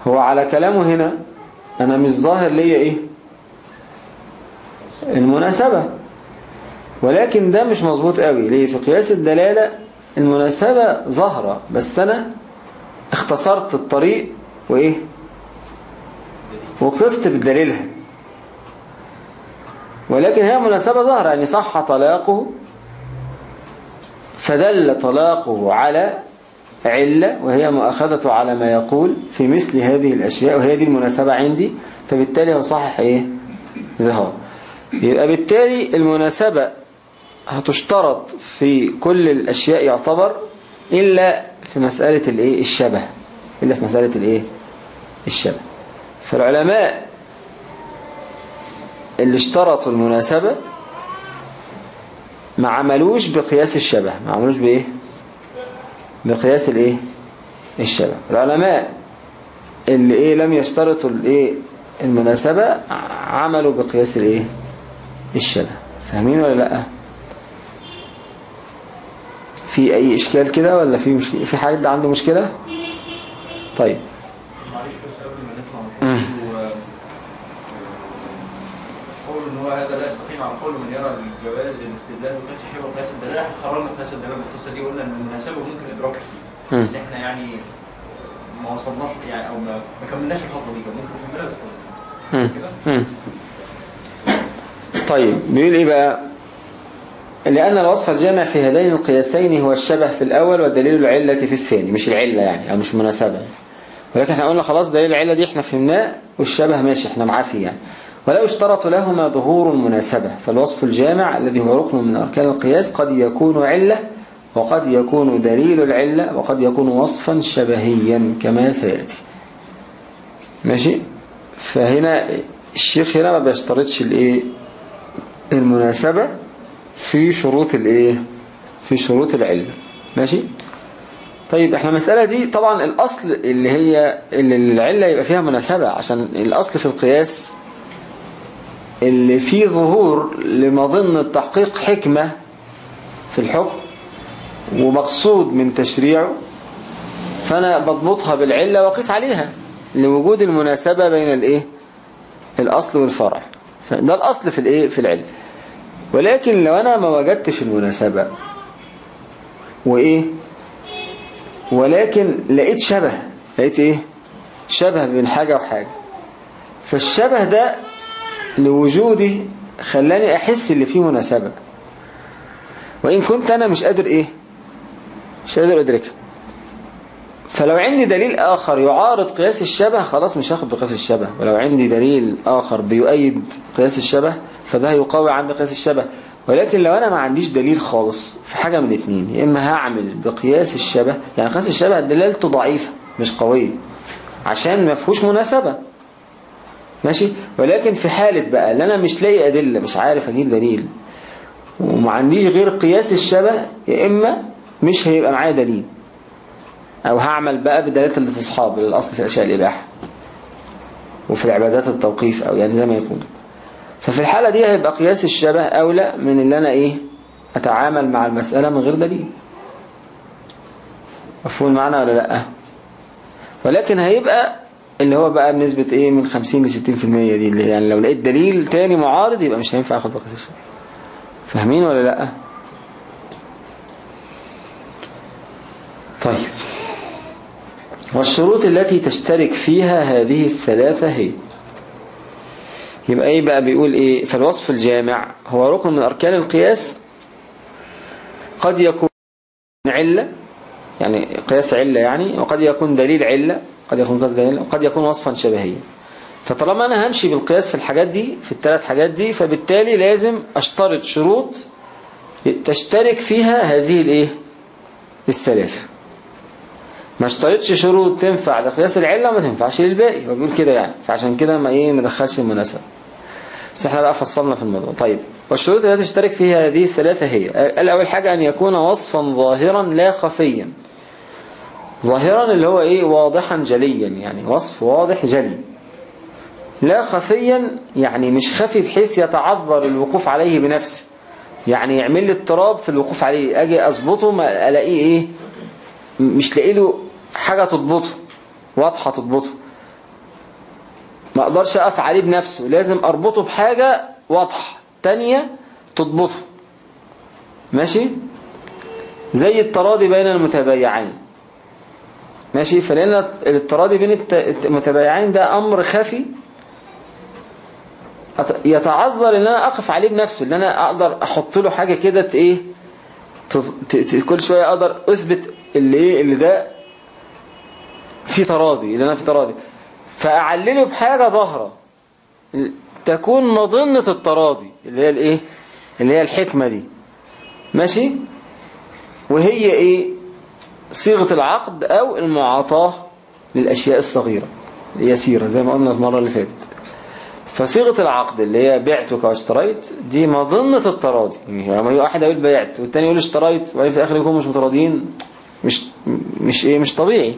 هو على كلامه هنا أنا مش ظاهر ليا إيه؟ المناسبة. ولكن ده مش مظبوط قوي. ليه؟ في قياس الدلالة المناسبة ظاهرة بس أنا اختصرت الطريق وإيه؟ وقست بدليلها. ولكن هي مناسبة ظاهرة يعني صح طلاقه فدل طلاقه على علة وهي مؤاخذة على ما يقول في مثل هذه الأشياء وهي دي المناسبة عندي فبالتالي هو صحح إيه؟ ظهار يبقى بالتالي المناسبة هتشترط في كل الأشياء يعتبر إلا في مسألة الإيه؟ الشبه. إلا في مسألة الإيه؟ الشبه. فالعلماء اللي اشترطوا المناسبة ما عملوش بقياس الشبه. ما عملوش بإيه؟ بقياس الإيه؟ الشبه. العلماء اللي إيه؟ لم يشترطوا الإيه؟ المناسبة عملوا بقياس الإيه؟ الشبه. فاهمين ولا لأ؟ في أي إشكال كده ولا في مشكلة في حد عنده مشكلة طيب معلش بس قبل ما نطلع. هو قول إن هو هذا لا يستقيم على قول من يرى الجواز الاستدلال وقياس الشبه وقياس الدلالة إحنا خرجنا قياس الدلالة بالقصة دي قلنا إن المناسبة ممكن إدراكها فيه. بس إحنا يعني ما وصلناش يعني أو ما, كملناش الخطوة دي ممكن نكملها بس. كده. طيب بيقول إيه بقى لأن الوصف الجامع في هذين القياسين هو الشبه في الأول ودليل العلة في الثاني مش العلة يعني أو مش مناسبة. يعني. ولكن إحنا قلنا خلاص دليل العلة دي إحنا فهمناه والشبه ماشي إحنا معاه فيه يعني. ولو اشترط لهما ظهور المناسبة فالوصف الجامع الذي هو ركن من أركان القياس قد يكون علة وقد يكون دليل العلة وقد يكون وصفا شبهيا كما سيأتي. ماشي؟ فهنا الشيخ هنا ما بيشترطش المناسبة. في شروط الايه؟ في شروط العلة ماشي؟ طيب إحنا المسألة دي طبعا الأصل اللي هي اللي العلة يبقى فيها مناسبة عشان الأصل في القياس اللي فيه ظهور لمظن التحقيق حكمة في الحكم ومقصود من تشريعه فأنا بضبطها بالعلة وأقيس عليها لوجود المناسبة بين الإيه؟ الأصل والفرع. ده الأصل في الإيه؟ في العلم. ولكن لو أنا ما وجدتش المناسبة وإيه؟ ولكن لقيت شبه لقيت إيه؟ شبه بين حاجة وحاجة. فالشبه ده لوجودي خلاني أحس اللي فيه مناسبة. وإن كنت أنا مش قادر إيه؟ مش قادر أدركها. فلو عندي دليل آخر يعارض قياس الشبه خلاص مش هاخد بقياس الشبه. ولو عندي دليل آخر بيؤيد قياس الشبه فده هيقوي عند قياس الشبه. ولكن لو أنا ما عنديش دليل خالص في حاجة من اتنين يا إما هعمل بقياس الشبه يعني قياس الشبه دلالته ضعيفة مش قوية عشان ما فيهوش مناسبة. ماشي؟ ولكن في حالة بقى اللي أنا مش لاقي أدلة مش عارف أجيب دليل وما عنديش غير قياس الشبه يا إما مش هيبقى معايا دليل. أو هعمل بقى بدلالة الاستصحاب الأصل في أشياء الإباحة وفي العبادات التوقيف أو يعني زي ما يكون. ففي الحالة دي هيبقى قياس الشبه أولى من اللي أنا إيه أتعامل مع المسألة من غير دليل. مفهوم معنا ولا لأ؟ ولكن هيبقى اللي هو بقى بنسبة إيه من 50 ل 60% دي اللي يعني لو لقيت دليل تاني معارض يبقى مش هينفع أخد بقياس الشبه. فاهمين ولا لأ؟ طيب. والشروط التي تشترك فيها هذه الثلاثة هي يبقى إيه بقى بيقول إيه؟ فالوصف الجامع هو ركن من أركان القياس قد يكون علة يعني قياس علة يعني وقد يكون دليل علة قد يكون قياس دليل وقد يكون وصفا شبهيا. فطالما أنا همشي بالقياس في الحاجات دي في الثلاث حاجات دي فبالتالي لازم أشترط شروط تشترك فيها هذه الإيه؟ الثلاثة. ما اشترطش شروط تنفع لقياس العلة وما تنفعش للباقي. هو بيقول كده يعني فعشان كده ما إيه ما دخلش المناسبة. بس إحنا بقى فصلنا في الموضوع. طيب والشروط التي تشترك فيها هذه الثلاثة هي الأول حاجة أن يكون وصفا ظاهرا لا خفيا. ظاهرا اللي هو إيه؟ واضحا جليا يعني وصف واضح جلي. لا خفيا يعني مش خفي بحيث يتعذر الوقوف عليه بنفسه. يعني يعمل لي اضطراب في الوقوف عليه. أجي أظبطه ما ألاقيه إيه؟ مش لاقي له حاجة تضبطه واضحة تضبطه. ما أقدرش اقف عليه بنفسه لازم اربطه بحاجة واضحة تانية تضبطه. ماشي؟ زي التراضي بين المتبايعين. ماشي؟ فلأن التراضي بين المتبايعين ده أمر خفي. يتعذر إن أنا أقف عليه بنفسه إن أنا أقدر أحط له حاجة كده إيه؟ كل شوية أقدر أثبت اللي إيه اللي ده في تراضي اللي أنا في تراضي. فاعلله بحاجة ظاهرة. تكون مظنة التراضي اللي هي الإيه؟ اللي هي الحكمة دي. ماشي؟ وهي إيه؟ صيغة العقد أو المعاطاة للأشياء الصغيرة اليسيرة زي ما قلنا المرة اللي فاتت. فصيغة العقد اللي هي بعتك واشتريت دي مظنة التراضي. يعني لما واحد يقول بعت والتاني يقول اشتريت وبعدين في الآخر يكونوا مش متراضيين مش مش إيه؟ مش طبيعي.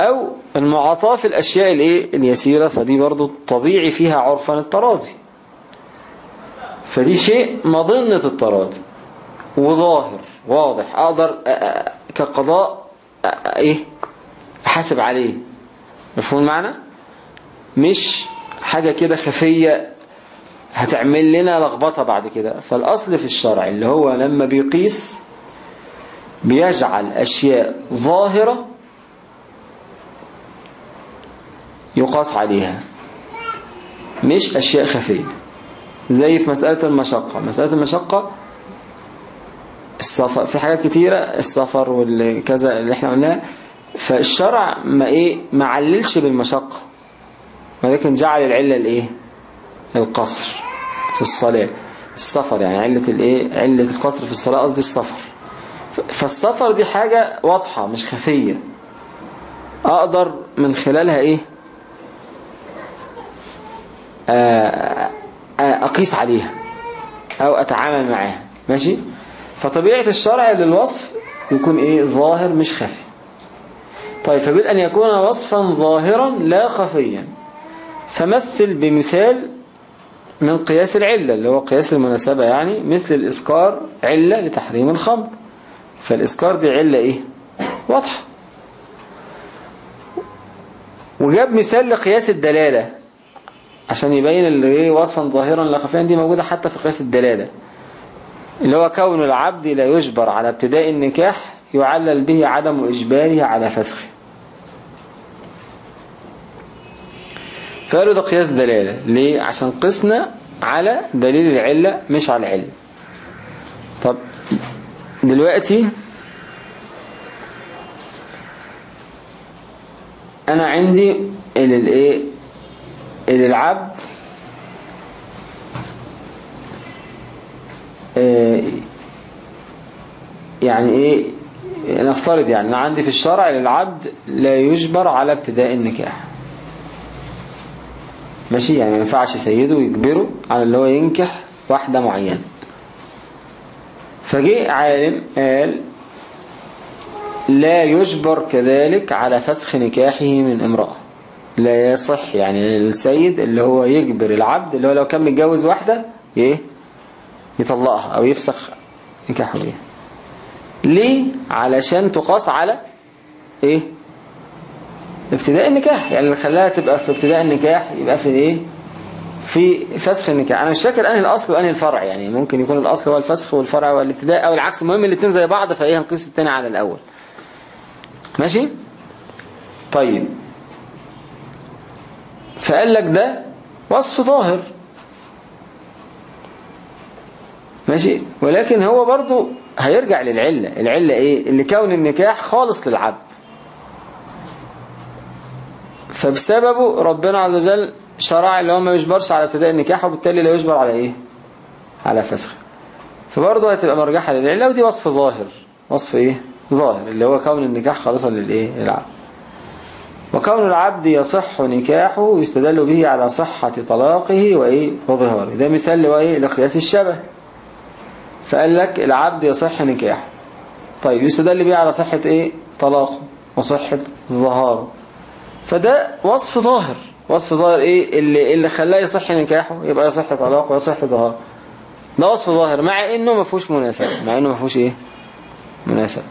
أو المعاطاة في الأشياء الإيه؟ اليسيرة. فدي برضو طبيعي فيها عرفا التراضي. فدي شيء مظنة التراضي. وظاهر واضح. أقدر أ- أ- كقضاء إيه؟ أحاسب عليه. مفهوم المعنى مش حاجة كده خفية هتعمل لنا لخبطة بعد كده. فالأصل في الشرع اللي هو لما بيقيس بيجعل أشياء ظاهرة يقاس عليها. مش أشياء خفية. زي في مسألة المشقة. مسألة المشقة السفر في حاجات كتيرة السفر والكذا اللي إحنا قلناه. فالشرع ما إيه ما عللش بالمشقة. ولكن جعل العلة الإيه؟ القصر في الصلاة. السفر يعني علة الإيه؟ علة القصر في الصلاة قصدي السفر. فالسفر دي حاجة واضحة مش خفية. أقدر من خلالها إيه؟ آه، آه، أقيس عليها أو أتعامل معاها ماشي؟ فطبيعة الشرع للوصف يكون إيه؟ ظاهر مش خفي. طيب فبيقول أن يكون وصفا ظاهرا لا خفيا. فمثل بمثال من قياس العلة اللي هو قياس المناسبة يعني مثل الإسكار علة لتحريم الخمر. فالإسكار دي علة إيه؟ واضحة. وجاب مثال لقياس الدلالة. عشان يبين اللي إيه وصفا ظاهرا لا خفيا دي موجودة حتى في قياس الدلالة. اللي هو كون العبد لا يجبر على ابتداء النكاح يعلل به عدم إجباره على فسخه. فقالوا ده قياس دلالة ليه؟ عشان قسنا على دليل العلة مش على العلة طب دلوقتي أنا عندي الايه اللي العبد آه، يعني إيه نفترض يعني أنا عندي في الشرع للعبد لا يجبر على ابتداء النكاح. ماشي؟ يعني ما ينفعش سيده يجبره على اللي هو ينكح واحدة معينة. فجاء عالم قال لا يجبر كذلك على فسخ نكاحه من امرأة. لا يصح يعني السيد اللي هو يجبر العبد اللي هو لو كان متجوز واحدة إيه يطلقها أو يفسخ نكاحه بيها. ليه؟ علشان تقاس على إيه؟ ابتداء النكاح. يعني اللي خلاها تبقى في ابتداء النكاح يبقى في إيه؟ في فسخ النكاح. أنا مش فاكر أنهي الأصل وأنهي الفرع. يعني ممكن يكون الأصل هو الفسخ والفرع هو الابتداء أو العكس. المهم الاثنين زي بعض فإيه؟ هنقيس الثاني على الأول. ماشي؟ طيب. فقال لك ده وصف ظاهر. ماشي؟ ولكن هو برضو هيرجع للعلة. العلة إيه؟ اللي كون النكاح خالص للعبد. فبسببه ربنا عز وجل شرع اللي هو ما يجبرش على ابتداء النكاح وبالتالي لا يجبر على إيه؟ على فسخ فبرضه هتبقى مرجحة للعلة ودي وصف ظاهر. وصف إيه؟ ظاهر اللي هو كون النكاح خالصا للإيه؟ للعبد. وكون العبد يصح نكاحه يستدل به على صحة طلاقه وإيه؟ وظهاره. ده مثال لقياس الشبه. فقال لك العبد يصح نكاحه. طيب يستدل به على صحة إيه؟ طلاقه وصحة ظهاره. فده وصف ظاهر. وصف ظاهر إيه؟ اللي, اللي خلاه يصح نكاحه يبقى يصح طلاقه ويصح ظهاره. ده وصف ظاهر مع إنه ما فيهوش مناسبة. مع إنه ما فيهوش إيه؟ مناسبة.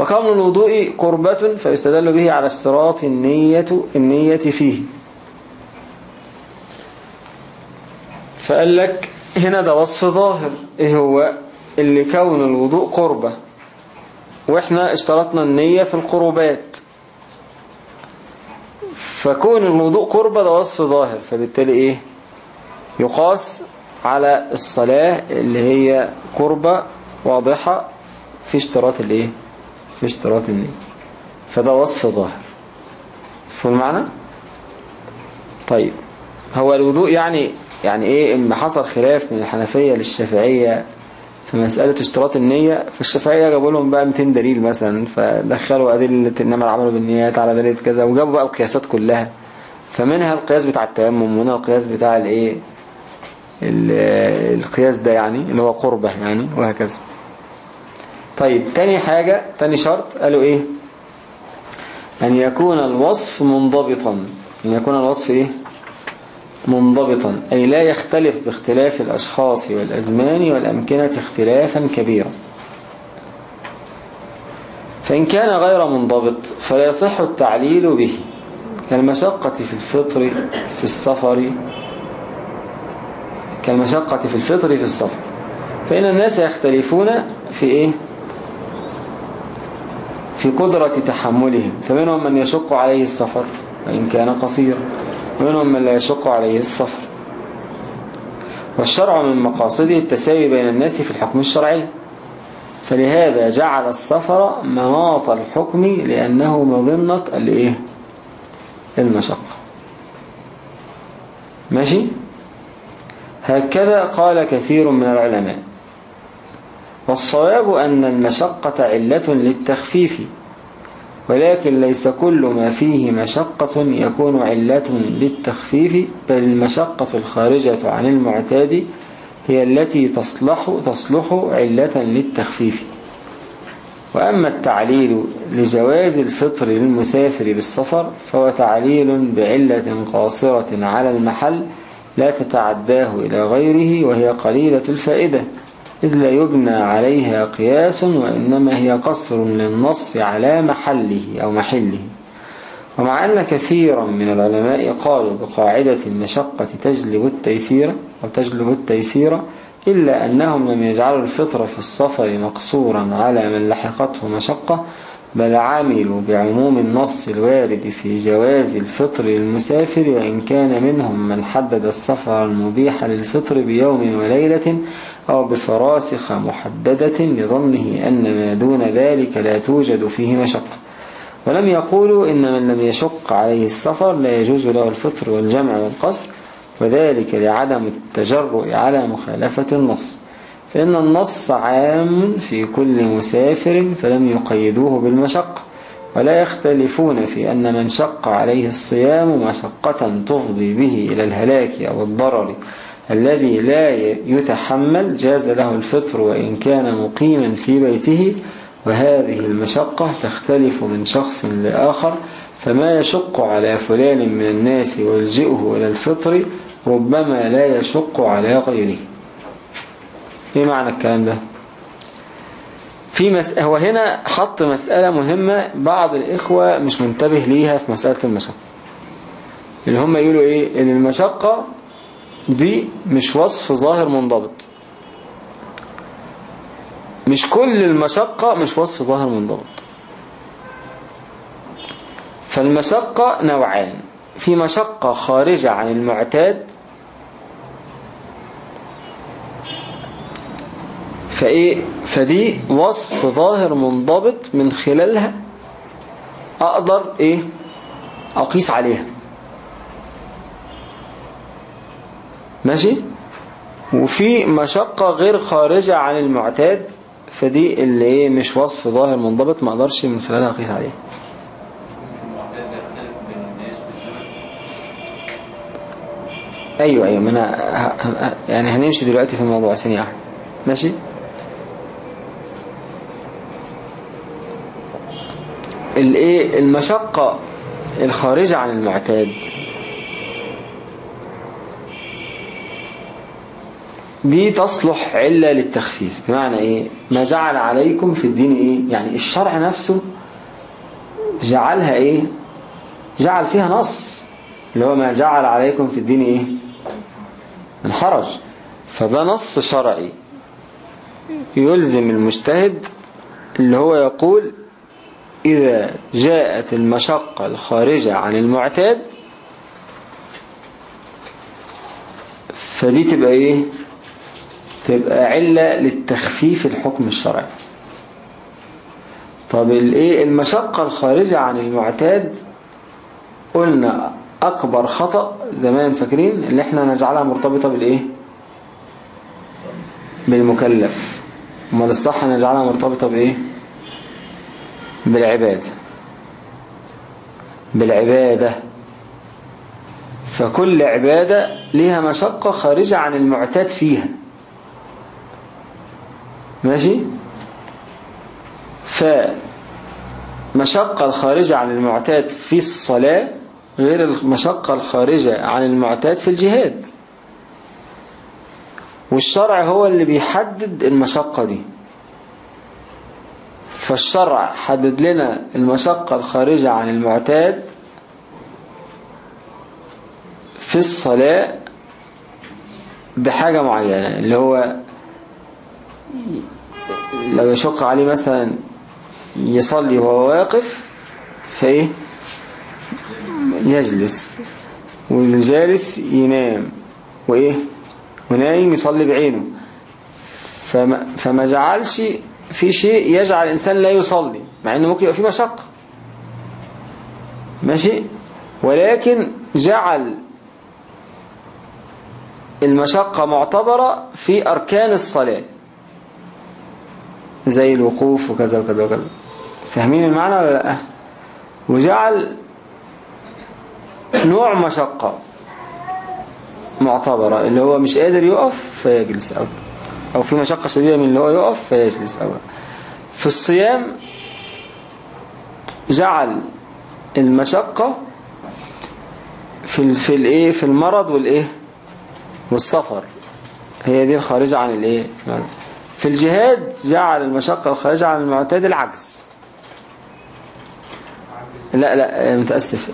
وكون الوضوء قربة فيستدل به على اشتراط النية النية فيه. فقال لك هنا ده وصف ظاهر. إيه هو؟ اللي كون الوضوء قربة. وإحنا اشترطنا النية في القربات. فكون الوضوء قربة ده وصف ظاهر. فبالتالي إيه؟ يقاس على الصلاة اللي هي قربة واضحة في اشتراط الإيه؟ في اشتراط النية فده وصف ظاهر. فهم المعنى طيب هو الوضوء يعني يعني إيه؟ اما حصل خلاف من الحنفية للشافعية في مسألة اشتراط النية في الشافعية جابوا لهم بقى 200 دليل مثلا فدخلوا أدلة إنما العمل بالنيات على دليل كذا وجابوا بقى القياسات كلها. فمنها القياس بتاع التيمم ومنها القياس بتاع الإيه؟ ال- القياس ده يعني اللي هو قربة يعني وهكذا. طيب تاني حاجة تاني شرط قالوا إيه؟ أن يكون الوصف منضبطا. أن يكون الوصف إيه؟ منضبطا. أي لا يختلف باختلاف الأشخاص والأزمان والأمكنة اختلافا كبيرا. فإن كان غير منضبط فلا يصح التعليل به. كالمشقة في الفطر في السفر. كالمشقة في الفطر في السفر. فإن الناس يختلفون في إيه؟ في قدرة تحملهم. فمنهم من يشق عليه السفر وإن كان قصيرا. ومنهم من لا يشق عليه السفر. والشرع من مقاصده التساوي بين الناس في الحكم الشرعي. فلهذا جعل السفر مناط الحكم لأنه مظنة الإيه؟ المشقة. ماشي؟ هكذا قال كثير من العلماء. والصواب أن المشقة علة للتخفيف ولكن ليس كل ما فيه مشقة يكون علة للتخفيف بل المشقة الخارجة عن المعتاد هي التي تصلح, تصلح علة للتخفيف. وأما التعليل لجواز الفطر للمسافر بالسفر فهو تعليل بعلة قاصرة على المحل لا تتعداه إلى غيره وهي قليلة الفائدة. إذ لا يبنى عليها قياس وإنما هي قصر للنص على محله أو محله. ومع أن كثيرا من العلماء قالوا بقاعدة المشقة تجلب التيسير أو تجلب التيسير إلا أنهم لم يجعلوا الفطر في السفر مقصورا على من لحقته مشقة بل عملوا بعموم النص الوارد في جواز الفطر للمسافر وإن كان منهم من حدد السفر المبيح للفطر بيوم وليلة أو بفراسخ محددة لظنه أن ما دون ذلك لا توجد فيه مشقة ولم يقولوا إن من لم يشق عليه السفر لا يجوز له الفطر والجمع والقصر وذلك لعدم التجرؤ على مخالفة النص. فإن النص عام في كل مسافر فلم يقيدوه بالمشقة ولا يختلفون في أن من شق عليه الصيام مشقة تفضي به إلى الهلاك أو الضرر. الذي لا يتحمل جاز له الفطر وإن كان مقيما في بيته وهذه المشقة تختلف من شخص لآخر فما يشق على فلان من الناس ويلجئه إلى الفطر ربما لا يشق على غيره. إيه معنى الكلام ده؟ في مس... هو هنا حط مسألة مهمة بعض الإخوة مش منتبه ليها في مسألة المشقة. اللي هم يقولوا إيه؟ إن المشقة دي مش وصف ظاهر منضبط. مش كل المشقة مش وصف ظاهر منضبط. فالمشقة نوعان. في مشقة خارجة عن المعتاد فإيه؟ فدي وصف ظاهر منضبط من خلالها أقدر إيه؟ أقيس عليها. ماشي؟ وفي مشقة غير خارجة عن المعتاد فدي اللي إيه مش وصف ظاهر منضبط ما أقدرش من خلالها أقيس والزمن أيوه أيوه أنا يعني هنمشي دلوقتي في الموضوع ثانية واحدة. ماشي؟ الايه المشقة الخارجة عن المعتاد دي تصلح علة للتخفيف. بمعنى إيه؟ ما جعل عليكم في الدين إيه؟ يعني الشرع نفسه جعلها إيه؟ جعل فيها نص. اللي هو ما جعل عليكم في الدين إيه؟ من حرج فده نص شرعي. يلزم المجتهد اللي هو يقول إذا جاءت المشقة الخارجة عن المعتاد فدي تبقى إيه؟ تبقى علة للتخفيف الحكم الشرعي. طب الايه؟ المشقة الخارجة عن المعتاد قلنا أكبر خطأ زمان فاكرين؟ اللي إحنا نجعلها مرتبطة بالإيه؟ بالمكلف. أمال الصح نجعلها مرتبطة بإيه؟ بالعبادة. بالعبادة. فكل عبادة ليها مشقة خارجة عن المعتاد فيها. ماشي؟ فمشقة الخارجة عن المعتاد في الصلاة غير المشقة الخارجة عن المعتاد في الجهاد. والشرع هو اللي بيحدد المشقة دي. فالشرع حدد لنا المشقة الخارجة عن المعتاد في الصلاة بحاجة معينة اللي هو لو يشق عليه مثلا يصلي وهو واقف فإيه؟ يجلس. والجالس ينام. وإيه؟ ونايم يصلي بعينه. فما, فما جعلش في شيء يجعل الإنسان لا يصلي مع أنه ممكن يبقى فيه مشقة. ماشي؟ ولكن جعل المشقة معتبرة في أركان الصلاة. زي الوقوف وكذا وكذا وكذا. فاهمين المعنى ولا لأ؟ وجعل نوع مشقة معتبرة اللي هو مش قادر يقف فيجلس أو, أو في مشقة شديدة من اللي هو يقف فيجلس أو. في الصيام جعل المشقة في في الإيه في المرض والإيه والسفر. هي دي الخارجة عن الإيه؟ في الجهاد جعل المشقة الخارجة عن المعتاد العجز. لا لا متأسف.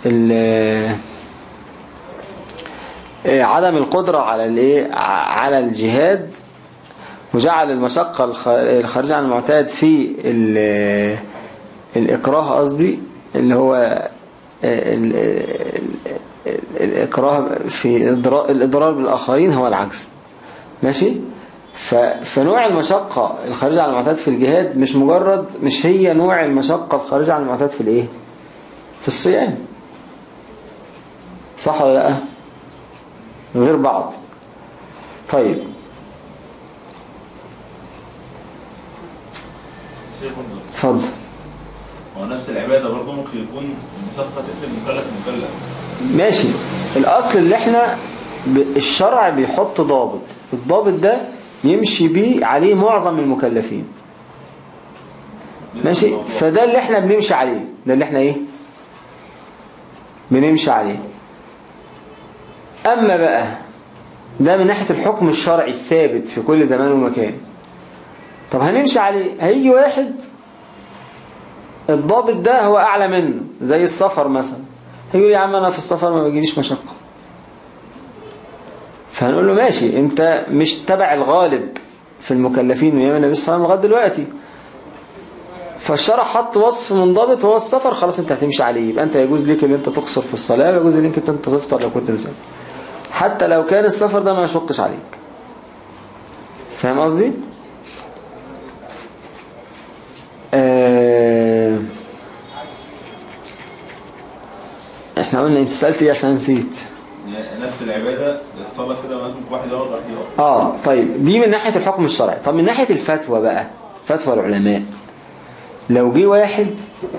عدم القدرة على الإيه؟ على الجهاد وجعل المشقة الخارجة عن المعتاد في الإكراه قصدي اللي هو الإكراه في الإضرار بالآخرين هو العكس ماشي؟ فنوع المشقة الخارجة عن المعتاد في الجهاد مش مجرد مش هي نوع المشقة الخارجة عن المعتاد في الايه؟ في الصيام. صح ولا لا؟ غير بعض. طيب. اتفضل. هو نفس العبادة برضه ممكن يكون مشقة تفرق مكلف مكلف ماشي. الأصل اللي إحنا. الشرع بيحط ضابط. الضابط ده يمشي بيه عليه معظم المكلفين. ماشي؟ فده اللي إحنا بنمشي عليه. ده اللي إحنا إيه؟ بنمشي عليه. أما بقى ده من ناحية الحكم الشرعي الثابت في كل زمان ومكان. طب هنمشي عليه. هيجي واحد الضابط ده هو أعلى منه زي السفر مثلا. هيقول يا عم أنا في السفر ما بيجيليش مشقة. فهنقول له ماشي انت مش تبع الغالب في المكلفين من النبي صلى الله عليه وسلم لغاية دلوقتي. فالشرع حط وصف منضبط هو السفر خلاص انت هتمشي عليه يبقى انت يجوز ليك ان انت تقصر في الصلاة ويجوز ليك ان انت تفطر لو كنت مسافر. حتى لو كان السفر ده ما يشقش عليك. فاهم قصدي؟ آه إحنا قلنا انت سألت إيه عشان نسيت؟ نفس العبادة. الصلاة كده ممكن واحد يقعد آه طيب. دي من ناحية الحكم الشرعي. طب من ناحية الفتوى بقى فتوى العلماء. لو جه واحد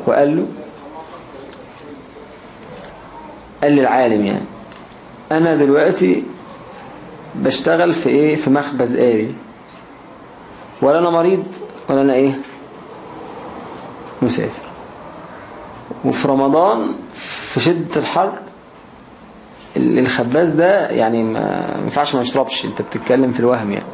وقال له قال للعالم يعني أنا دلوقتي بشتغل في إيه؟ في مخبز آلي ولا أنا مريض ولا أنا إيه؟ مسافر. وفي رمضان في شدة الحر الخباز ده يعني ما ينفعش ما يشربش انت بتتكلم في الوهم يعني.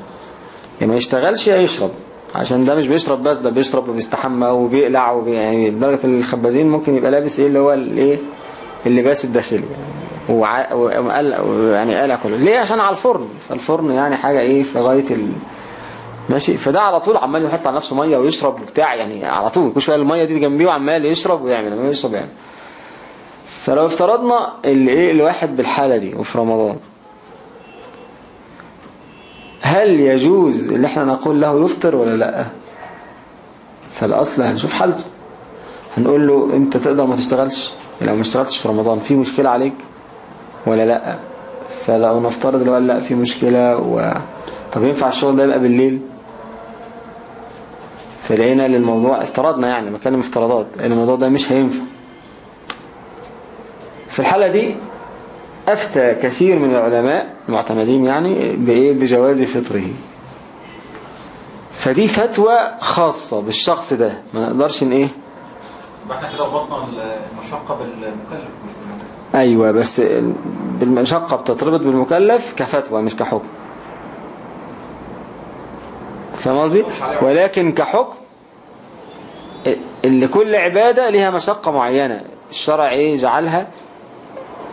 يا ما يشتغلش يا يشرب عشان ده مش بيشرب بس ده بيشرب وبيستحمى وبيقلع وبي يعني لدرجة الخبازين ممكن يبقى لابس إيه اللي هو الإيه؟ اللباس الداخلي وع... وقلع يعني قلع كله. ليه؟ عشان على الفرن. فالفرن يعني حاجة إيه؟ في غاية ال... ماشي. فده على طول عمال يحط على نفسه مية ويشرب وبتاع يعني على طول. كل شوية المية دي جنبيه وعمال يشرب ويعمل يشرب يعني فلو افترضنا اللي إيه الواحد بالحالة دي وفي رمضان. هل يجوز اللي إحنا نقول له يفطر ولا لأ؟ فالأصل هنشوف حالته. هنقول له أنت تقدر ما تشتغلش. لو ما اشتغلتش في رمضان في مشكلة عليك ولا لأ؟ فلو نفترض اللي قال لأ في مشكلة و... طب ينفع الشغل ده يبقى بالليل؟ فلقينا للموضوع افترضنا يعني بكلم افتراضات الموضوع ده مش هينفع. في الحالة دي أفتى كثير من العلماء المعتمدين يعني بإيه؟ بجواز فطره. فدي فتوى خاصة بالشخص ده. ما نقدرش إن إيه؟ إحنا كده ربطنا المشقة بالمكلف مش بالمكلف. أيوه بس بالمشقة بتتربط بالمكلف كفتوى مش كحكم. فاهم قصدي؟ ولكن كحكم اللي كل عبادة ليها مشقة معينة. الشرع إيه؟ جعلها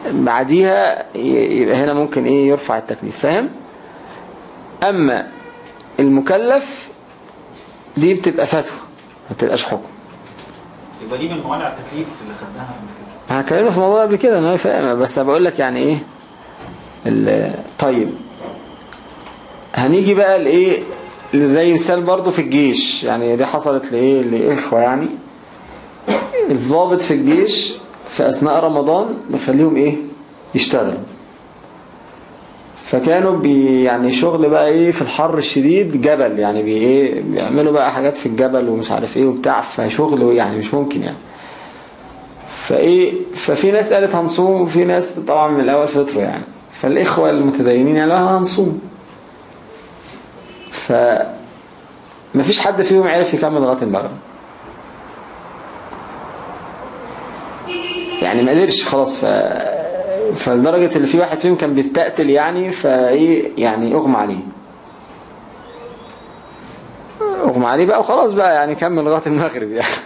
بعديها يبقى هنا ممكن إيه يرفع التكليف فاهم؟ أما المكلف دي بتبقى فتوى ما بتبقاش حكم. يبقى دي من موانع التكليف اللي خدناها قبل كده. إحنا اتكلمنا في الموضوع قبل كده أنا فاهم بس أنا بقول لك يعني إيه طيب. هنيجي بقى لإيه زي مثال برضو في الجيش يعني دي حصلت لإيه لإخوة يعني. الضابط في الجيش في أثناء رمضان بيخليهم إيه؟ يشتغلوا. فكانوا بي يعني شغل بقى إيه؟ في الحر الشديد جبل يعني بي إيه؟ بيعملوا بقى حاجات في الجبل ومش عارف إيه وبتاع فشغل يعني مش ممكن يعني. فإيه؟ ففي ناس قالت هنصوم وفي ناس طبعا من الأول فطروا يعني. فالإخوة المتدينين يعني لا هنصوم. ف مفيش حد فيهم عرف يكمل لغاية المغرب. يعني ما قدرش خلاص ف فلدرجة اللي في واحد فيهم كان بيستقتل يعني فايه يعني أغمى عليه. أغمى عليه بقى وخلاص بقى يعني كمل لغاية المغرب يعني. *laughs*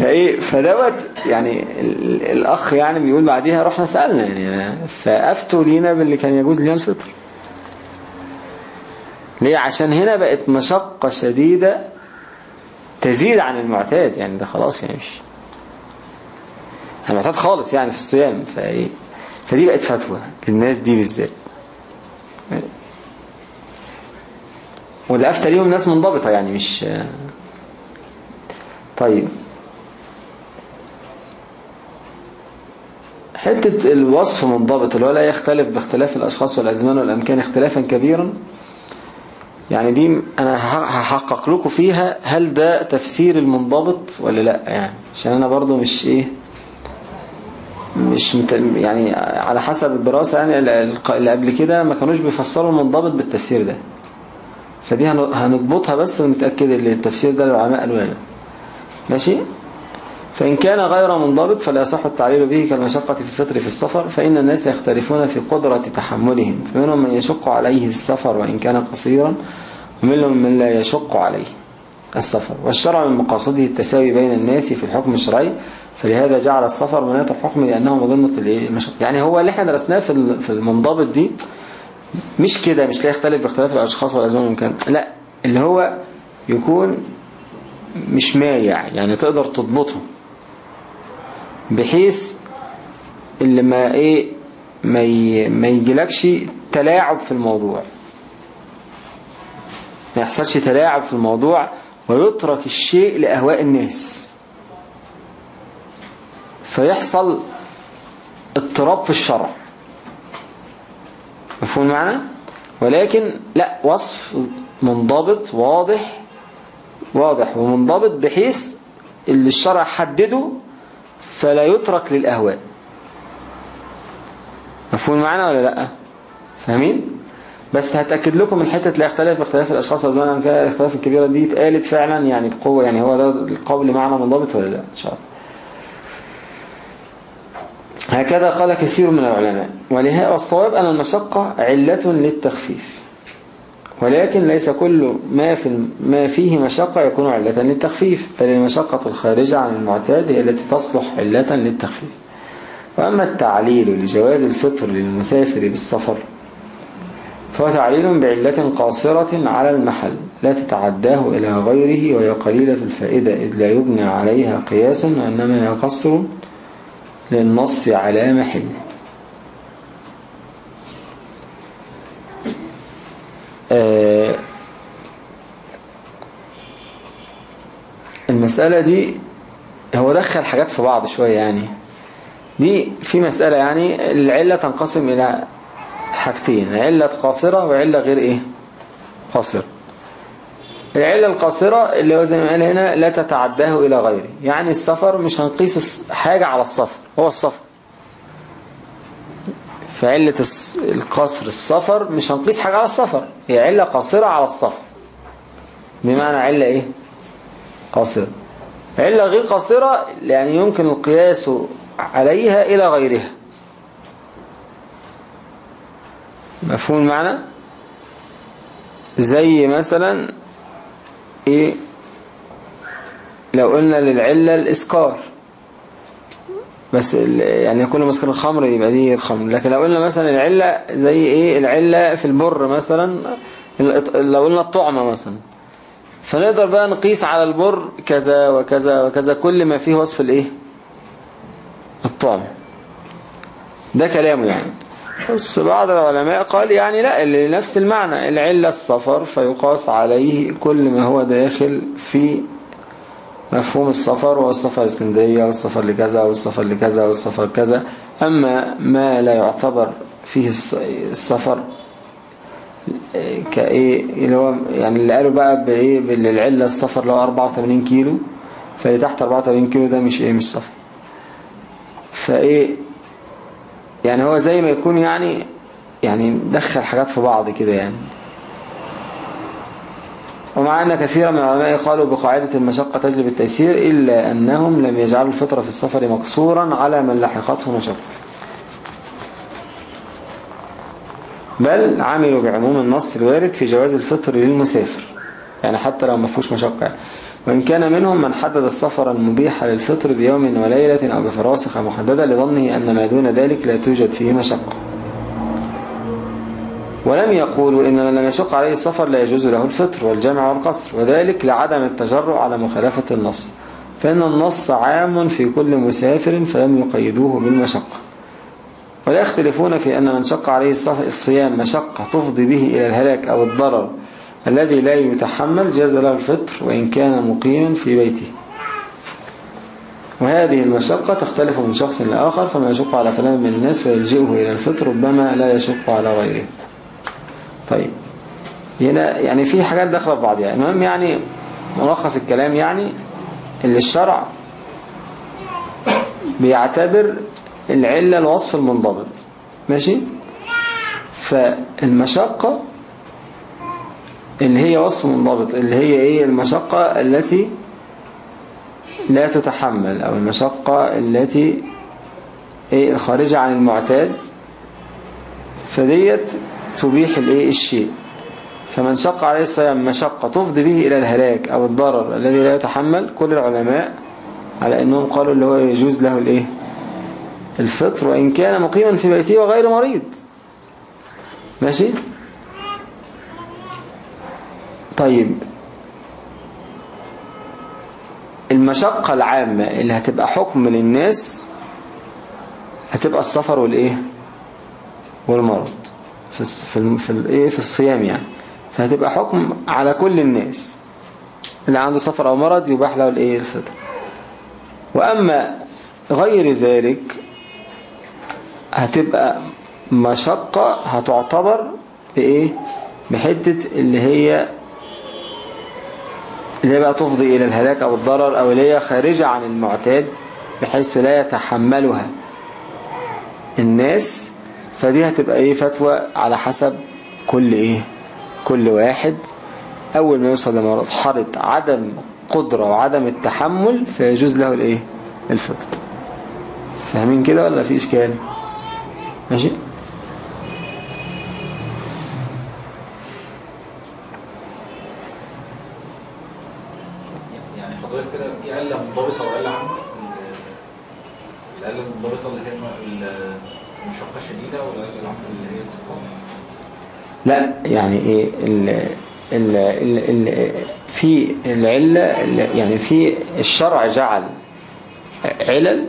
فايه فدوت يعني ال- الأخ يعني بيقول بعديها رحنا سألنا يعني فأفتوا لينا باللي كان يجوز لنا الفطر. ليه؟ عشان هنا بقت مشقة شديدة تزيد عن المعتاد يعني ده خلاص يعني مش المعتاد خالص يعني في الصيام. فإيه؟ فدي بقت فتوى للناس دي بالذات. وده أفتى ليهم ناس منضبطة يعني مش طيب. حتة الوصف منضبط اللي هو لا يختلف باختلاف الأشخاص والأزمان والأمكان اختلافا كبيرا يعني دي أنا هحقق لكم فيها هل ده تفسير المنضبط ولا لأ يعني. عشان أنا برضو مش إيه مش مت... يعني على حسب الدراسة يعني اللي قبل كده ما كانوش بيفسروا المنضبط بالتفسير ده. فدي هن- هنضبطها بس ونتأكد إن التفسير ده العلماء قالوا لنا ماشي؟ فإن كان غير منضبط فلا يصح التعليل به كالمشقة في الفطر في السفر فإن الناس يختلفون في قدرة تحملهم فمنهم من يشق عليه السفر وإن كان قصيرا ومنهم من لا يشق عليه السفر. والشرع من مقاصده التساوي بين الناس في الحكم الشرعي فلهذا جعل السفر مناط الحكم لأنه مظنة؟ المشقة يعني هو اللي إحنا درسناه في في المنضبط دي مش كده مش لا يختلف باختلاف الأشخاص والأزمان والمكان لا اللي هو يكون مش مايع يعني تقدر تضبطه بحيث اللي ما إيه ما. ما يجيلكش تلاعب في الموضوع ما يحصلش تلاعب في الموضوع ويترك الشيء لأهواء الناس فيحصل اضطراب في الشرع. مفهوم معنى ولكن لا وصف منضبط واضح واضح ومنضبط بحيث اللي الشرع حدده فلا يترك للأهواء. مفهوم معنا ولا لأ؟ فاهمين؟ بس هتأكد لكم من حتة لا يختلف باختلاف الأشخاص والزمان عن كده الاختلاف الكبيرة دي اتقالت فعلا يعني بقوة يعني هو ده القول معنى منضبط ولا لأ؟ إن شاء الله. هكذا قال كثير من العلماء ولهذا الصواب أن المشقة علة للتخفيف. ولكن ليس كل ما في ما فيه مشقة يكون علة للتخفيف بل المشقة الخارجة عن المعتاد هي التي تصلح علة للتخفيف. وأما التعليل لجواز الفطر للمسافر بالسفر فهو تعليل بعلة قاصرة على المحل لا تتعداه إلى غيره وهي قليلة الفائدة إذ لا يبنى عليها قياس وإنما يقصر للنص على محله آه المسألة دي هو دخل حاجات في بعض شوية يعني. دي في مسألة يعني العلة تنقسم إلى حاجتين علة قاصرة وعلة غير إيه؟ قاصرة. العلة القاصرة اللي هو زي ما قال هنا لا تتعداه إلى غيره. يعني السفر مش هنقيس حاجة على السفر هو السفر. فعلة القصر السفر مش هنقيس حاجة على السفر هي علة قاصرة على السفر. بمعنى علة إيه؟ قاصرة. علة غير قاصرة يعني يمكن القياس عليها إلى غيرها. مفهوم المعنى؟ زي مثلا إيه؟ لو قلنا للعلة الإسكار. بس يعني كل مسكر الخمر يبقى دي الخمر. لكن لو قلنا مثلا العلة زي إيه؟ العلة في البر مثلا لو قلنا الطعمة مثلا. فنقدر بقى نقيس على البر كذا وكذا وكذا كل ما فيه وصف الإيه؟ الطعم. ده كلامه يعني. بس بعض العلماء قال يعني لا اللي نفس المعنى العلة السفر فيقاس عليه كل ما هو داخل في مفهوم السفر والسفر الإسكندرية والسفر لكذا والسفر لكذا والسفر كذا. أما ما لا يعتبر فيه الس- السفر كإيه اللي هو يعني اللي قالوا بقى بإيه بالعله السفر اللي هو 84 كيلو فاللي تحت 84 كيلو ده مش إيه مش سفر فإيه يعني هو زي ما يكون يعني يعني دخل حاجات في بعض كده يعني. ومع أن كثيرا من العلماء قالوا بقاعدة المشقة تجلب التيسير إلا أنهم لم يجعلوا الفطرة في السفر مقصورا على من لحقته مشقة بل عملوا بعموم النص الوارد في جواز الفطر للمسافر. يعني حتى لو ما فيهوش مشقة. يعني. وإن كان منهم من حدد السفر المبيح للفطر بيوم وليلة أو بفراسخ محددة لظنه أن ما دون ذلك لا توجد فيه مشقة. ولم يقولوا إن من لم يشق عليه السفر لا يجوز له الفطر والجمع والقصر وذلك لعدم التجرع على مخالفة النص. فإن النص عام في كل مسافر فلم يقيدوه بالمشقة. ولا يختلفون في أن من شق عليه الصيام مشقة تفضي به إلى الهلاك أو الضرر الذي لا يتحمل جاز له الفطر وإن كان مقيما في بيته. وهذه المشقة تختلف من شخص لآخر فما يشق على فلان من الناس فيلجئه إلى الفطر ربما لا يشق على غيره. طيب. هنا يعني في حاجات داخلة في بعض يعني المهم يعني ملخص الكلام يعني اللي الشرع بيعتبر العلة الوصف المنضبط. ماشي؟ فالمشقة اللي هي وصف منضبط اللي هي إيه؟ المشقة التي لا تتحمل أو المشقة التي إيه؟ الخارجة عن المعتاد فديت تبيح الإيه؟ الشيء. فمن شق عليه الصيام مشقة تفضي به إلى الهلاك أو الضرر الذي لا يتحمل كل العلماء على أنهم قالوا اللي هو يجوز له الإيه؟ الفطر وإن كان مقيما في بيته وغير مريض. ماشي؟ طيب. المشقة العامة اللي هتبقى حكم للناس هتبقى السفر والإيه؟ والمرض. في في في الايه في الصيام يعني. فهتبقى حكم على كل الناس. اللي عنده سفر أو مرض يباح له الإيه؟ الفطر. وأما غير ذلك هتبقى مشقة هتعتبر بإيه؟ بحتة اللي هي اللي هي بقى تفضي إلى الهلاك أو الضرر أو اللي هي خارجة عن المعتاد بحيث لا يتحملها. الناس فدي هتبقى إيه؟ فتوى على حسب كل إيه؟ كل واحد. أول ما يوصل لمرحلة عدم قدرة وعدم التحمل فيجوز له الإيه؟ الفطر. فاهمين كده ولا في اشكال ماشي يعني حضرتك كده في علة منضبطة وعلة عامة ال- العلة المنضبطة اللي هي الم- ال- المشقة الشديدة والعلة العامة اللي هي الصفات لا يعني إيه ال ال ال في العلة ال- يعني في الشرع جعل علل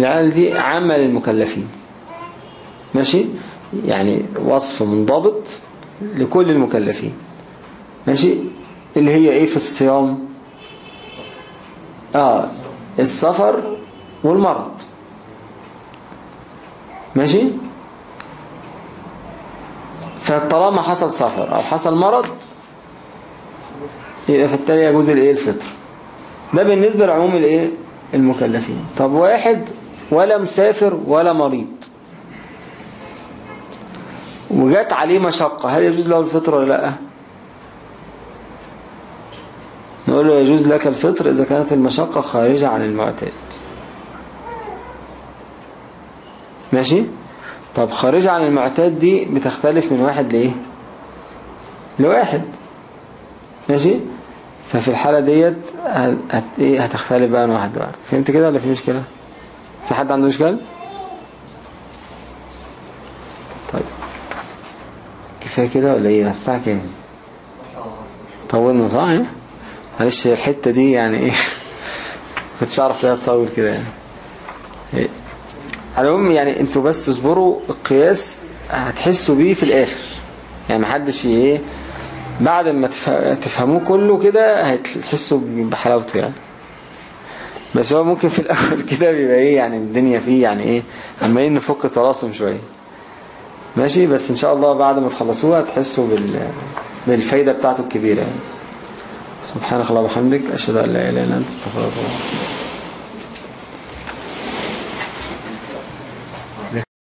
العلل دي عامة للمكلفين ماشي؟ يعني وصف منضبط لكل المكلفين. ماشي؟ اللي هي إيه في الصيام؟ آه السفر والمرض. ماشي؟ فطالما حصل سفر أو حصل مرض يبقى في التالي يجوز الإيه؟ الفطر. ده بالنسبة لعموم الإيه؟ المكلفين. طب واحد ولا مسافر ولا مريض. وجات عليه مشقة هل يجوز له الفطر ولا لأ؟ نقول له يجوز لك الفطر إذا كانت المشقة خارجة عن المعتاد. ماشي؟ طب خارجة عن المعتاد دي بتختلف من واحد لإيه؟ لواحد. ماشي؟ ففي الحالة ديت هت... إيه؟ هتختلف بقى من واحد لواحد. فهمت كده ولا في مشكلة؟ في حد عنده مشكلة؟ طيب. كفاية كده ولا إيه؟ الساعة كام؟ طولنا صح؟ إيه؟ معلش الحتة دي يعني إيه؟ *laughs* كنتش أعرف ليه تطول كده يعني. إيه؟ على العموم يعني أنتوا بس اصبروا القياس هتحسوا بيه في الآخر. يعني محدش إيه بعد ما تفه- تفهموه كله كده هتحسوا بحلاوته يعني. بس هو ممكن في الأول *laughs* كده بيبقى إيه يعني الدنيا فيه يعني إيه عمالين نفك طلاسم شوية. ماشي؟ بس إن شاء الله بعد ما تخلصوها تحسوا بال... بالفايدة بتاعته الكبيرة يعني. سبحانك اللهم وبحمدك أشهد أن لا إله إلا أنت أستغفرك وأتوب.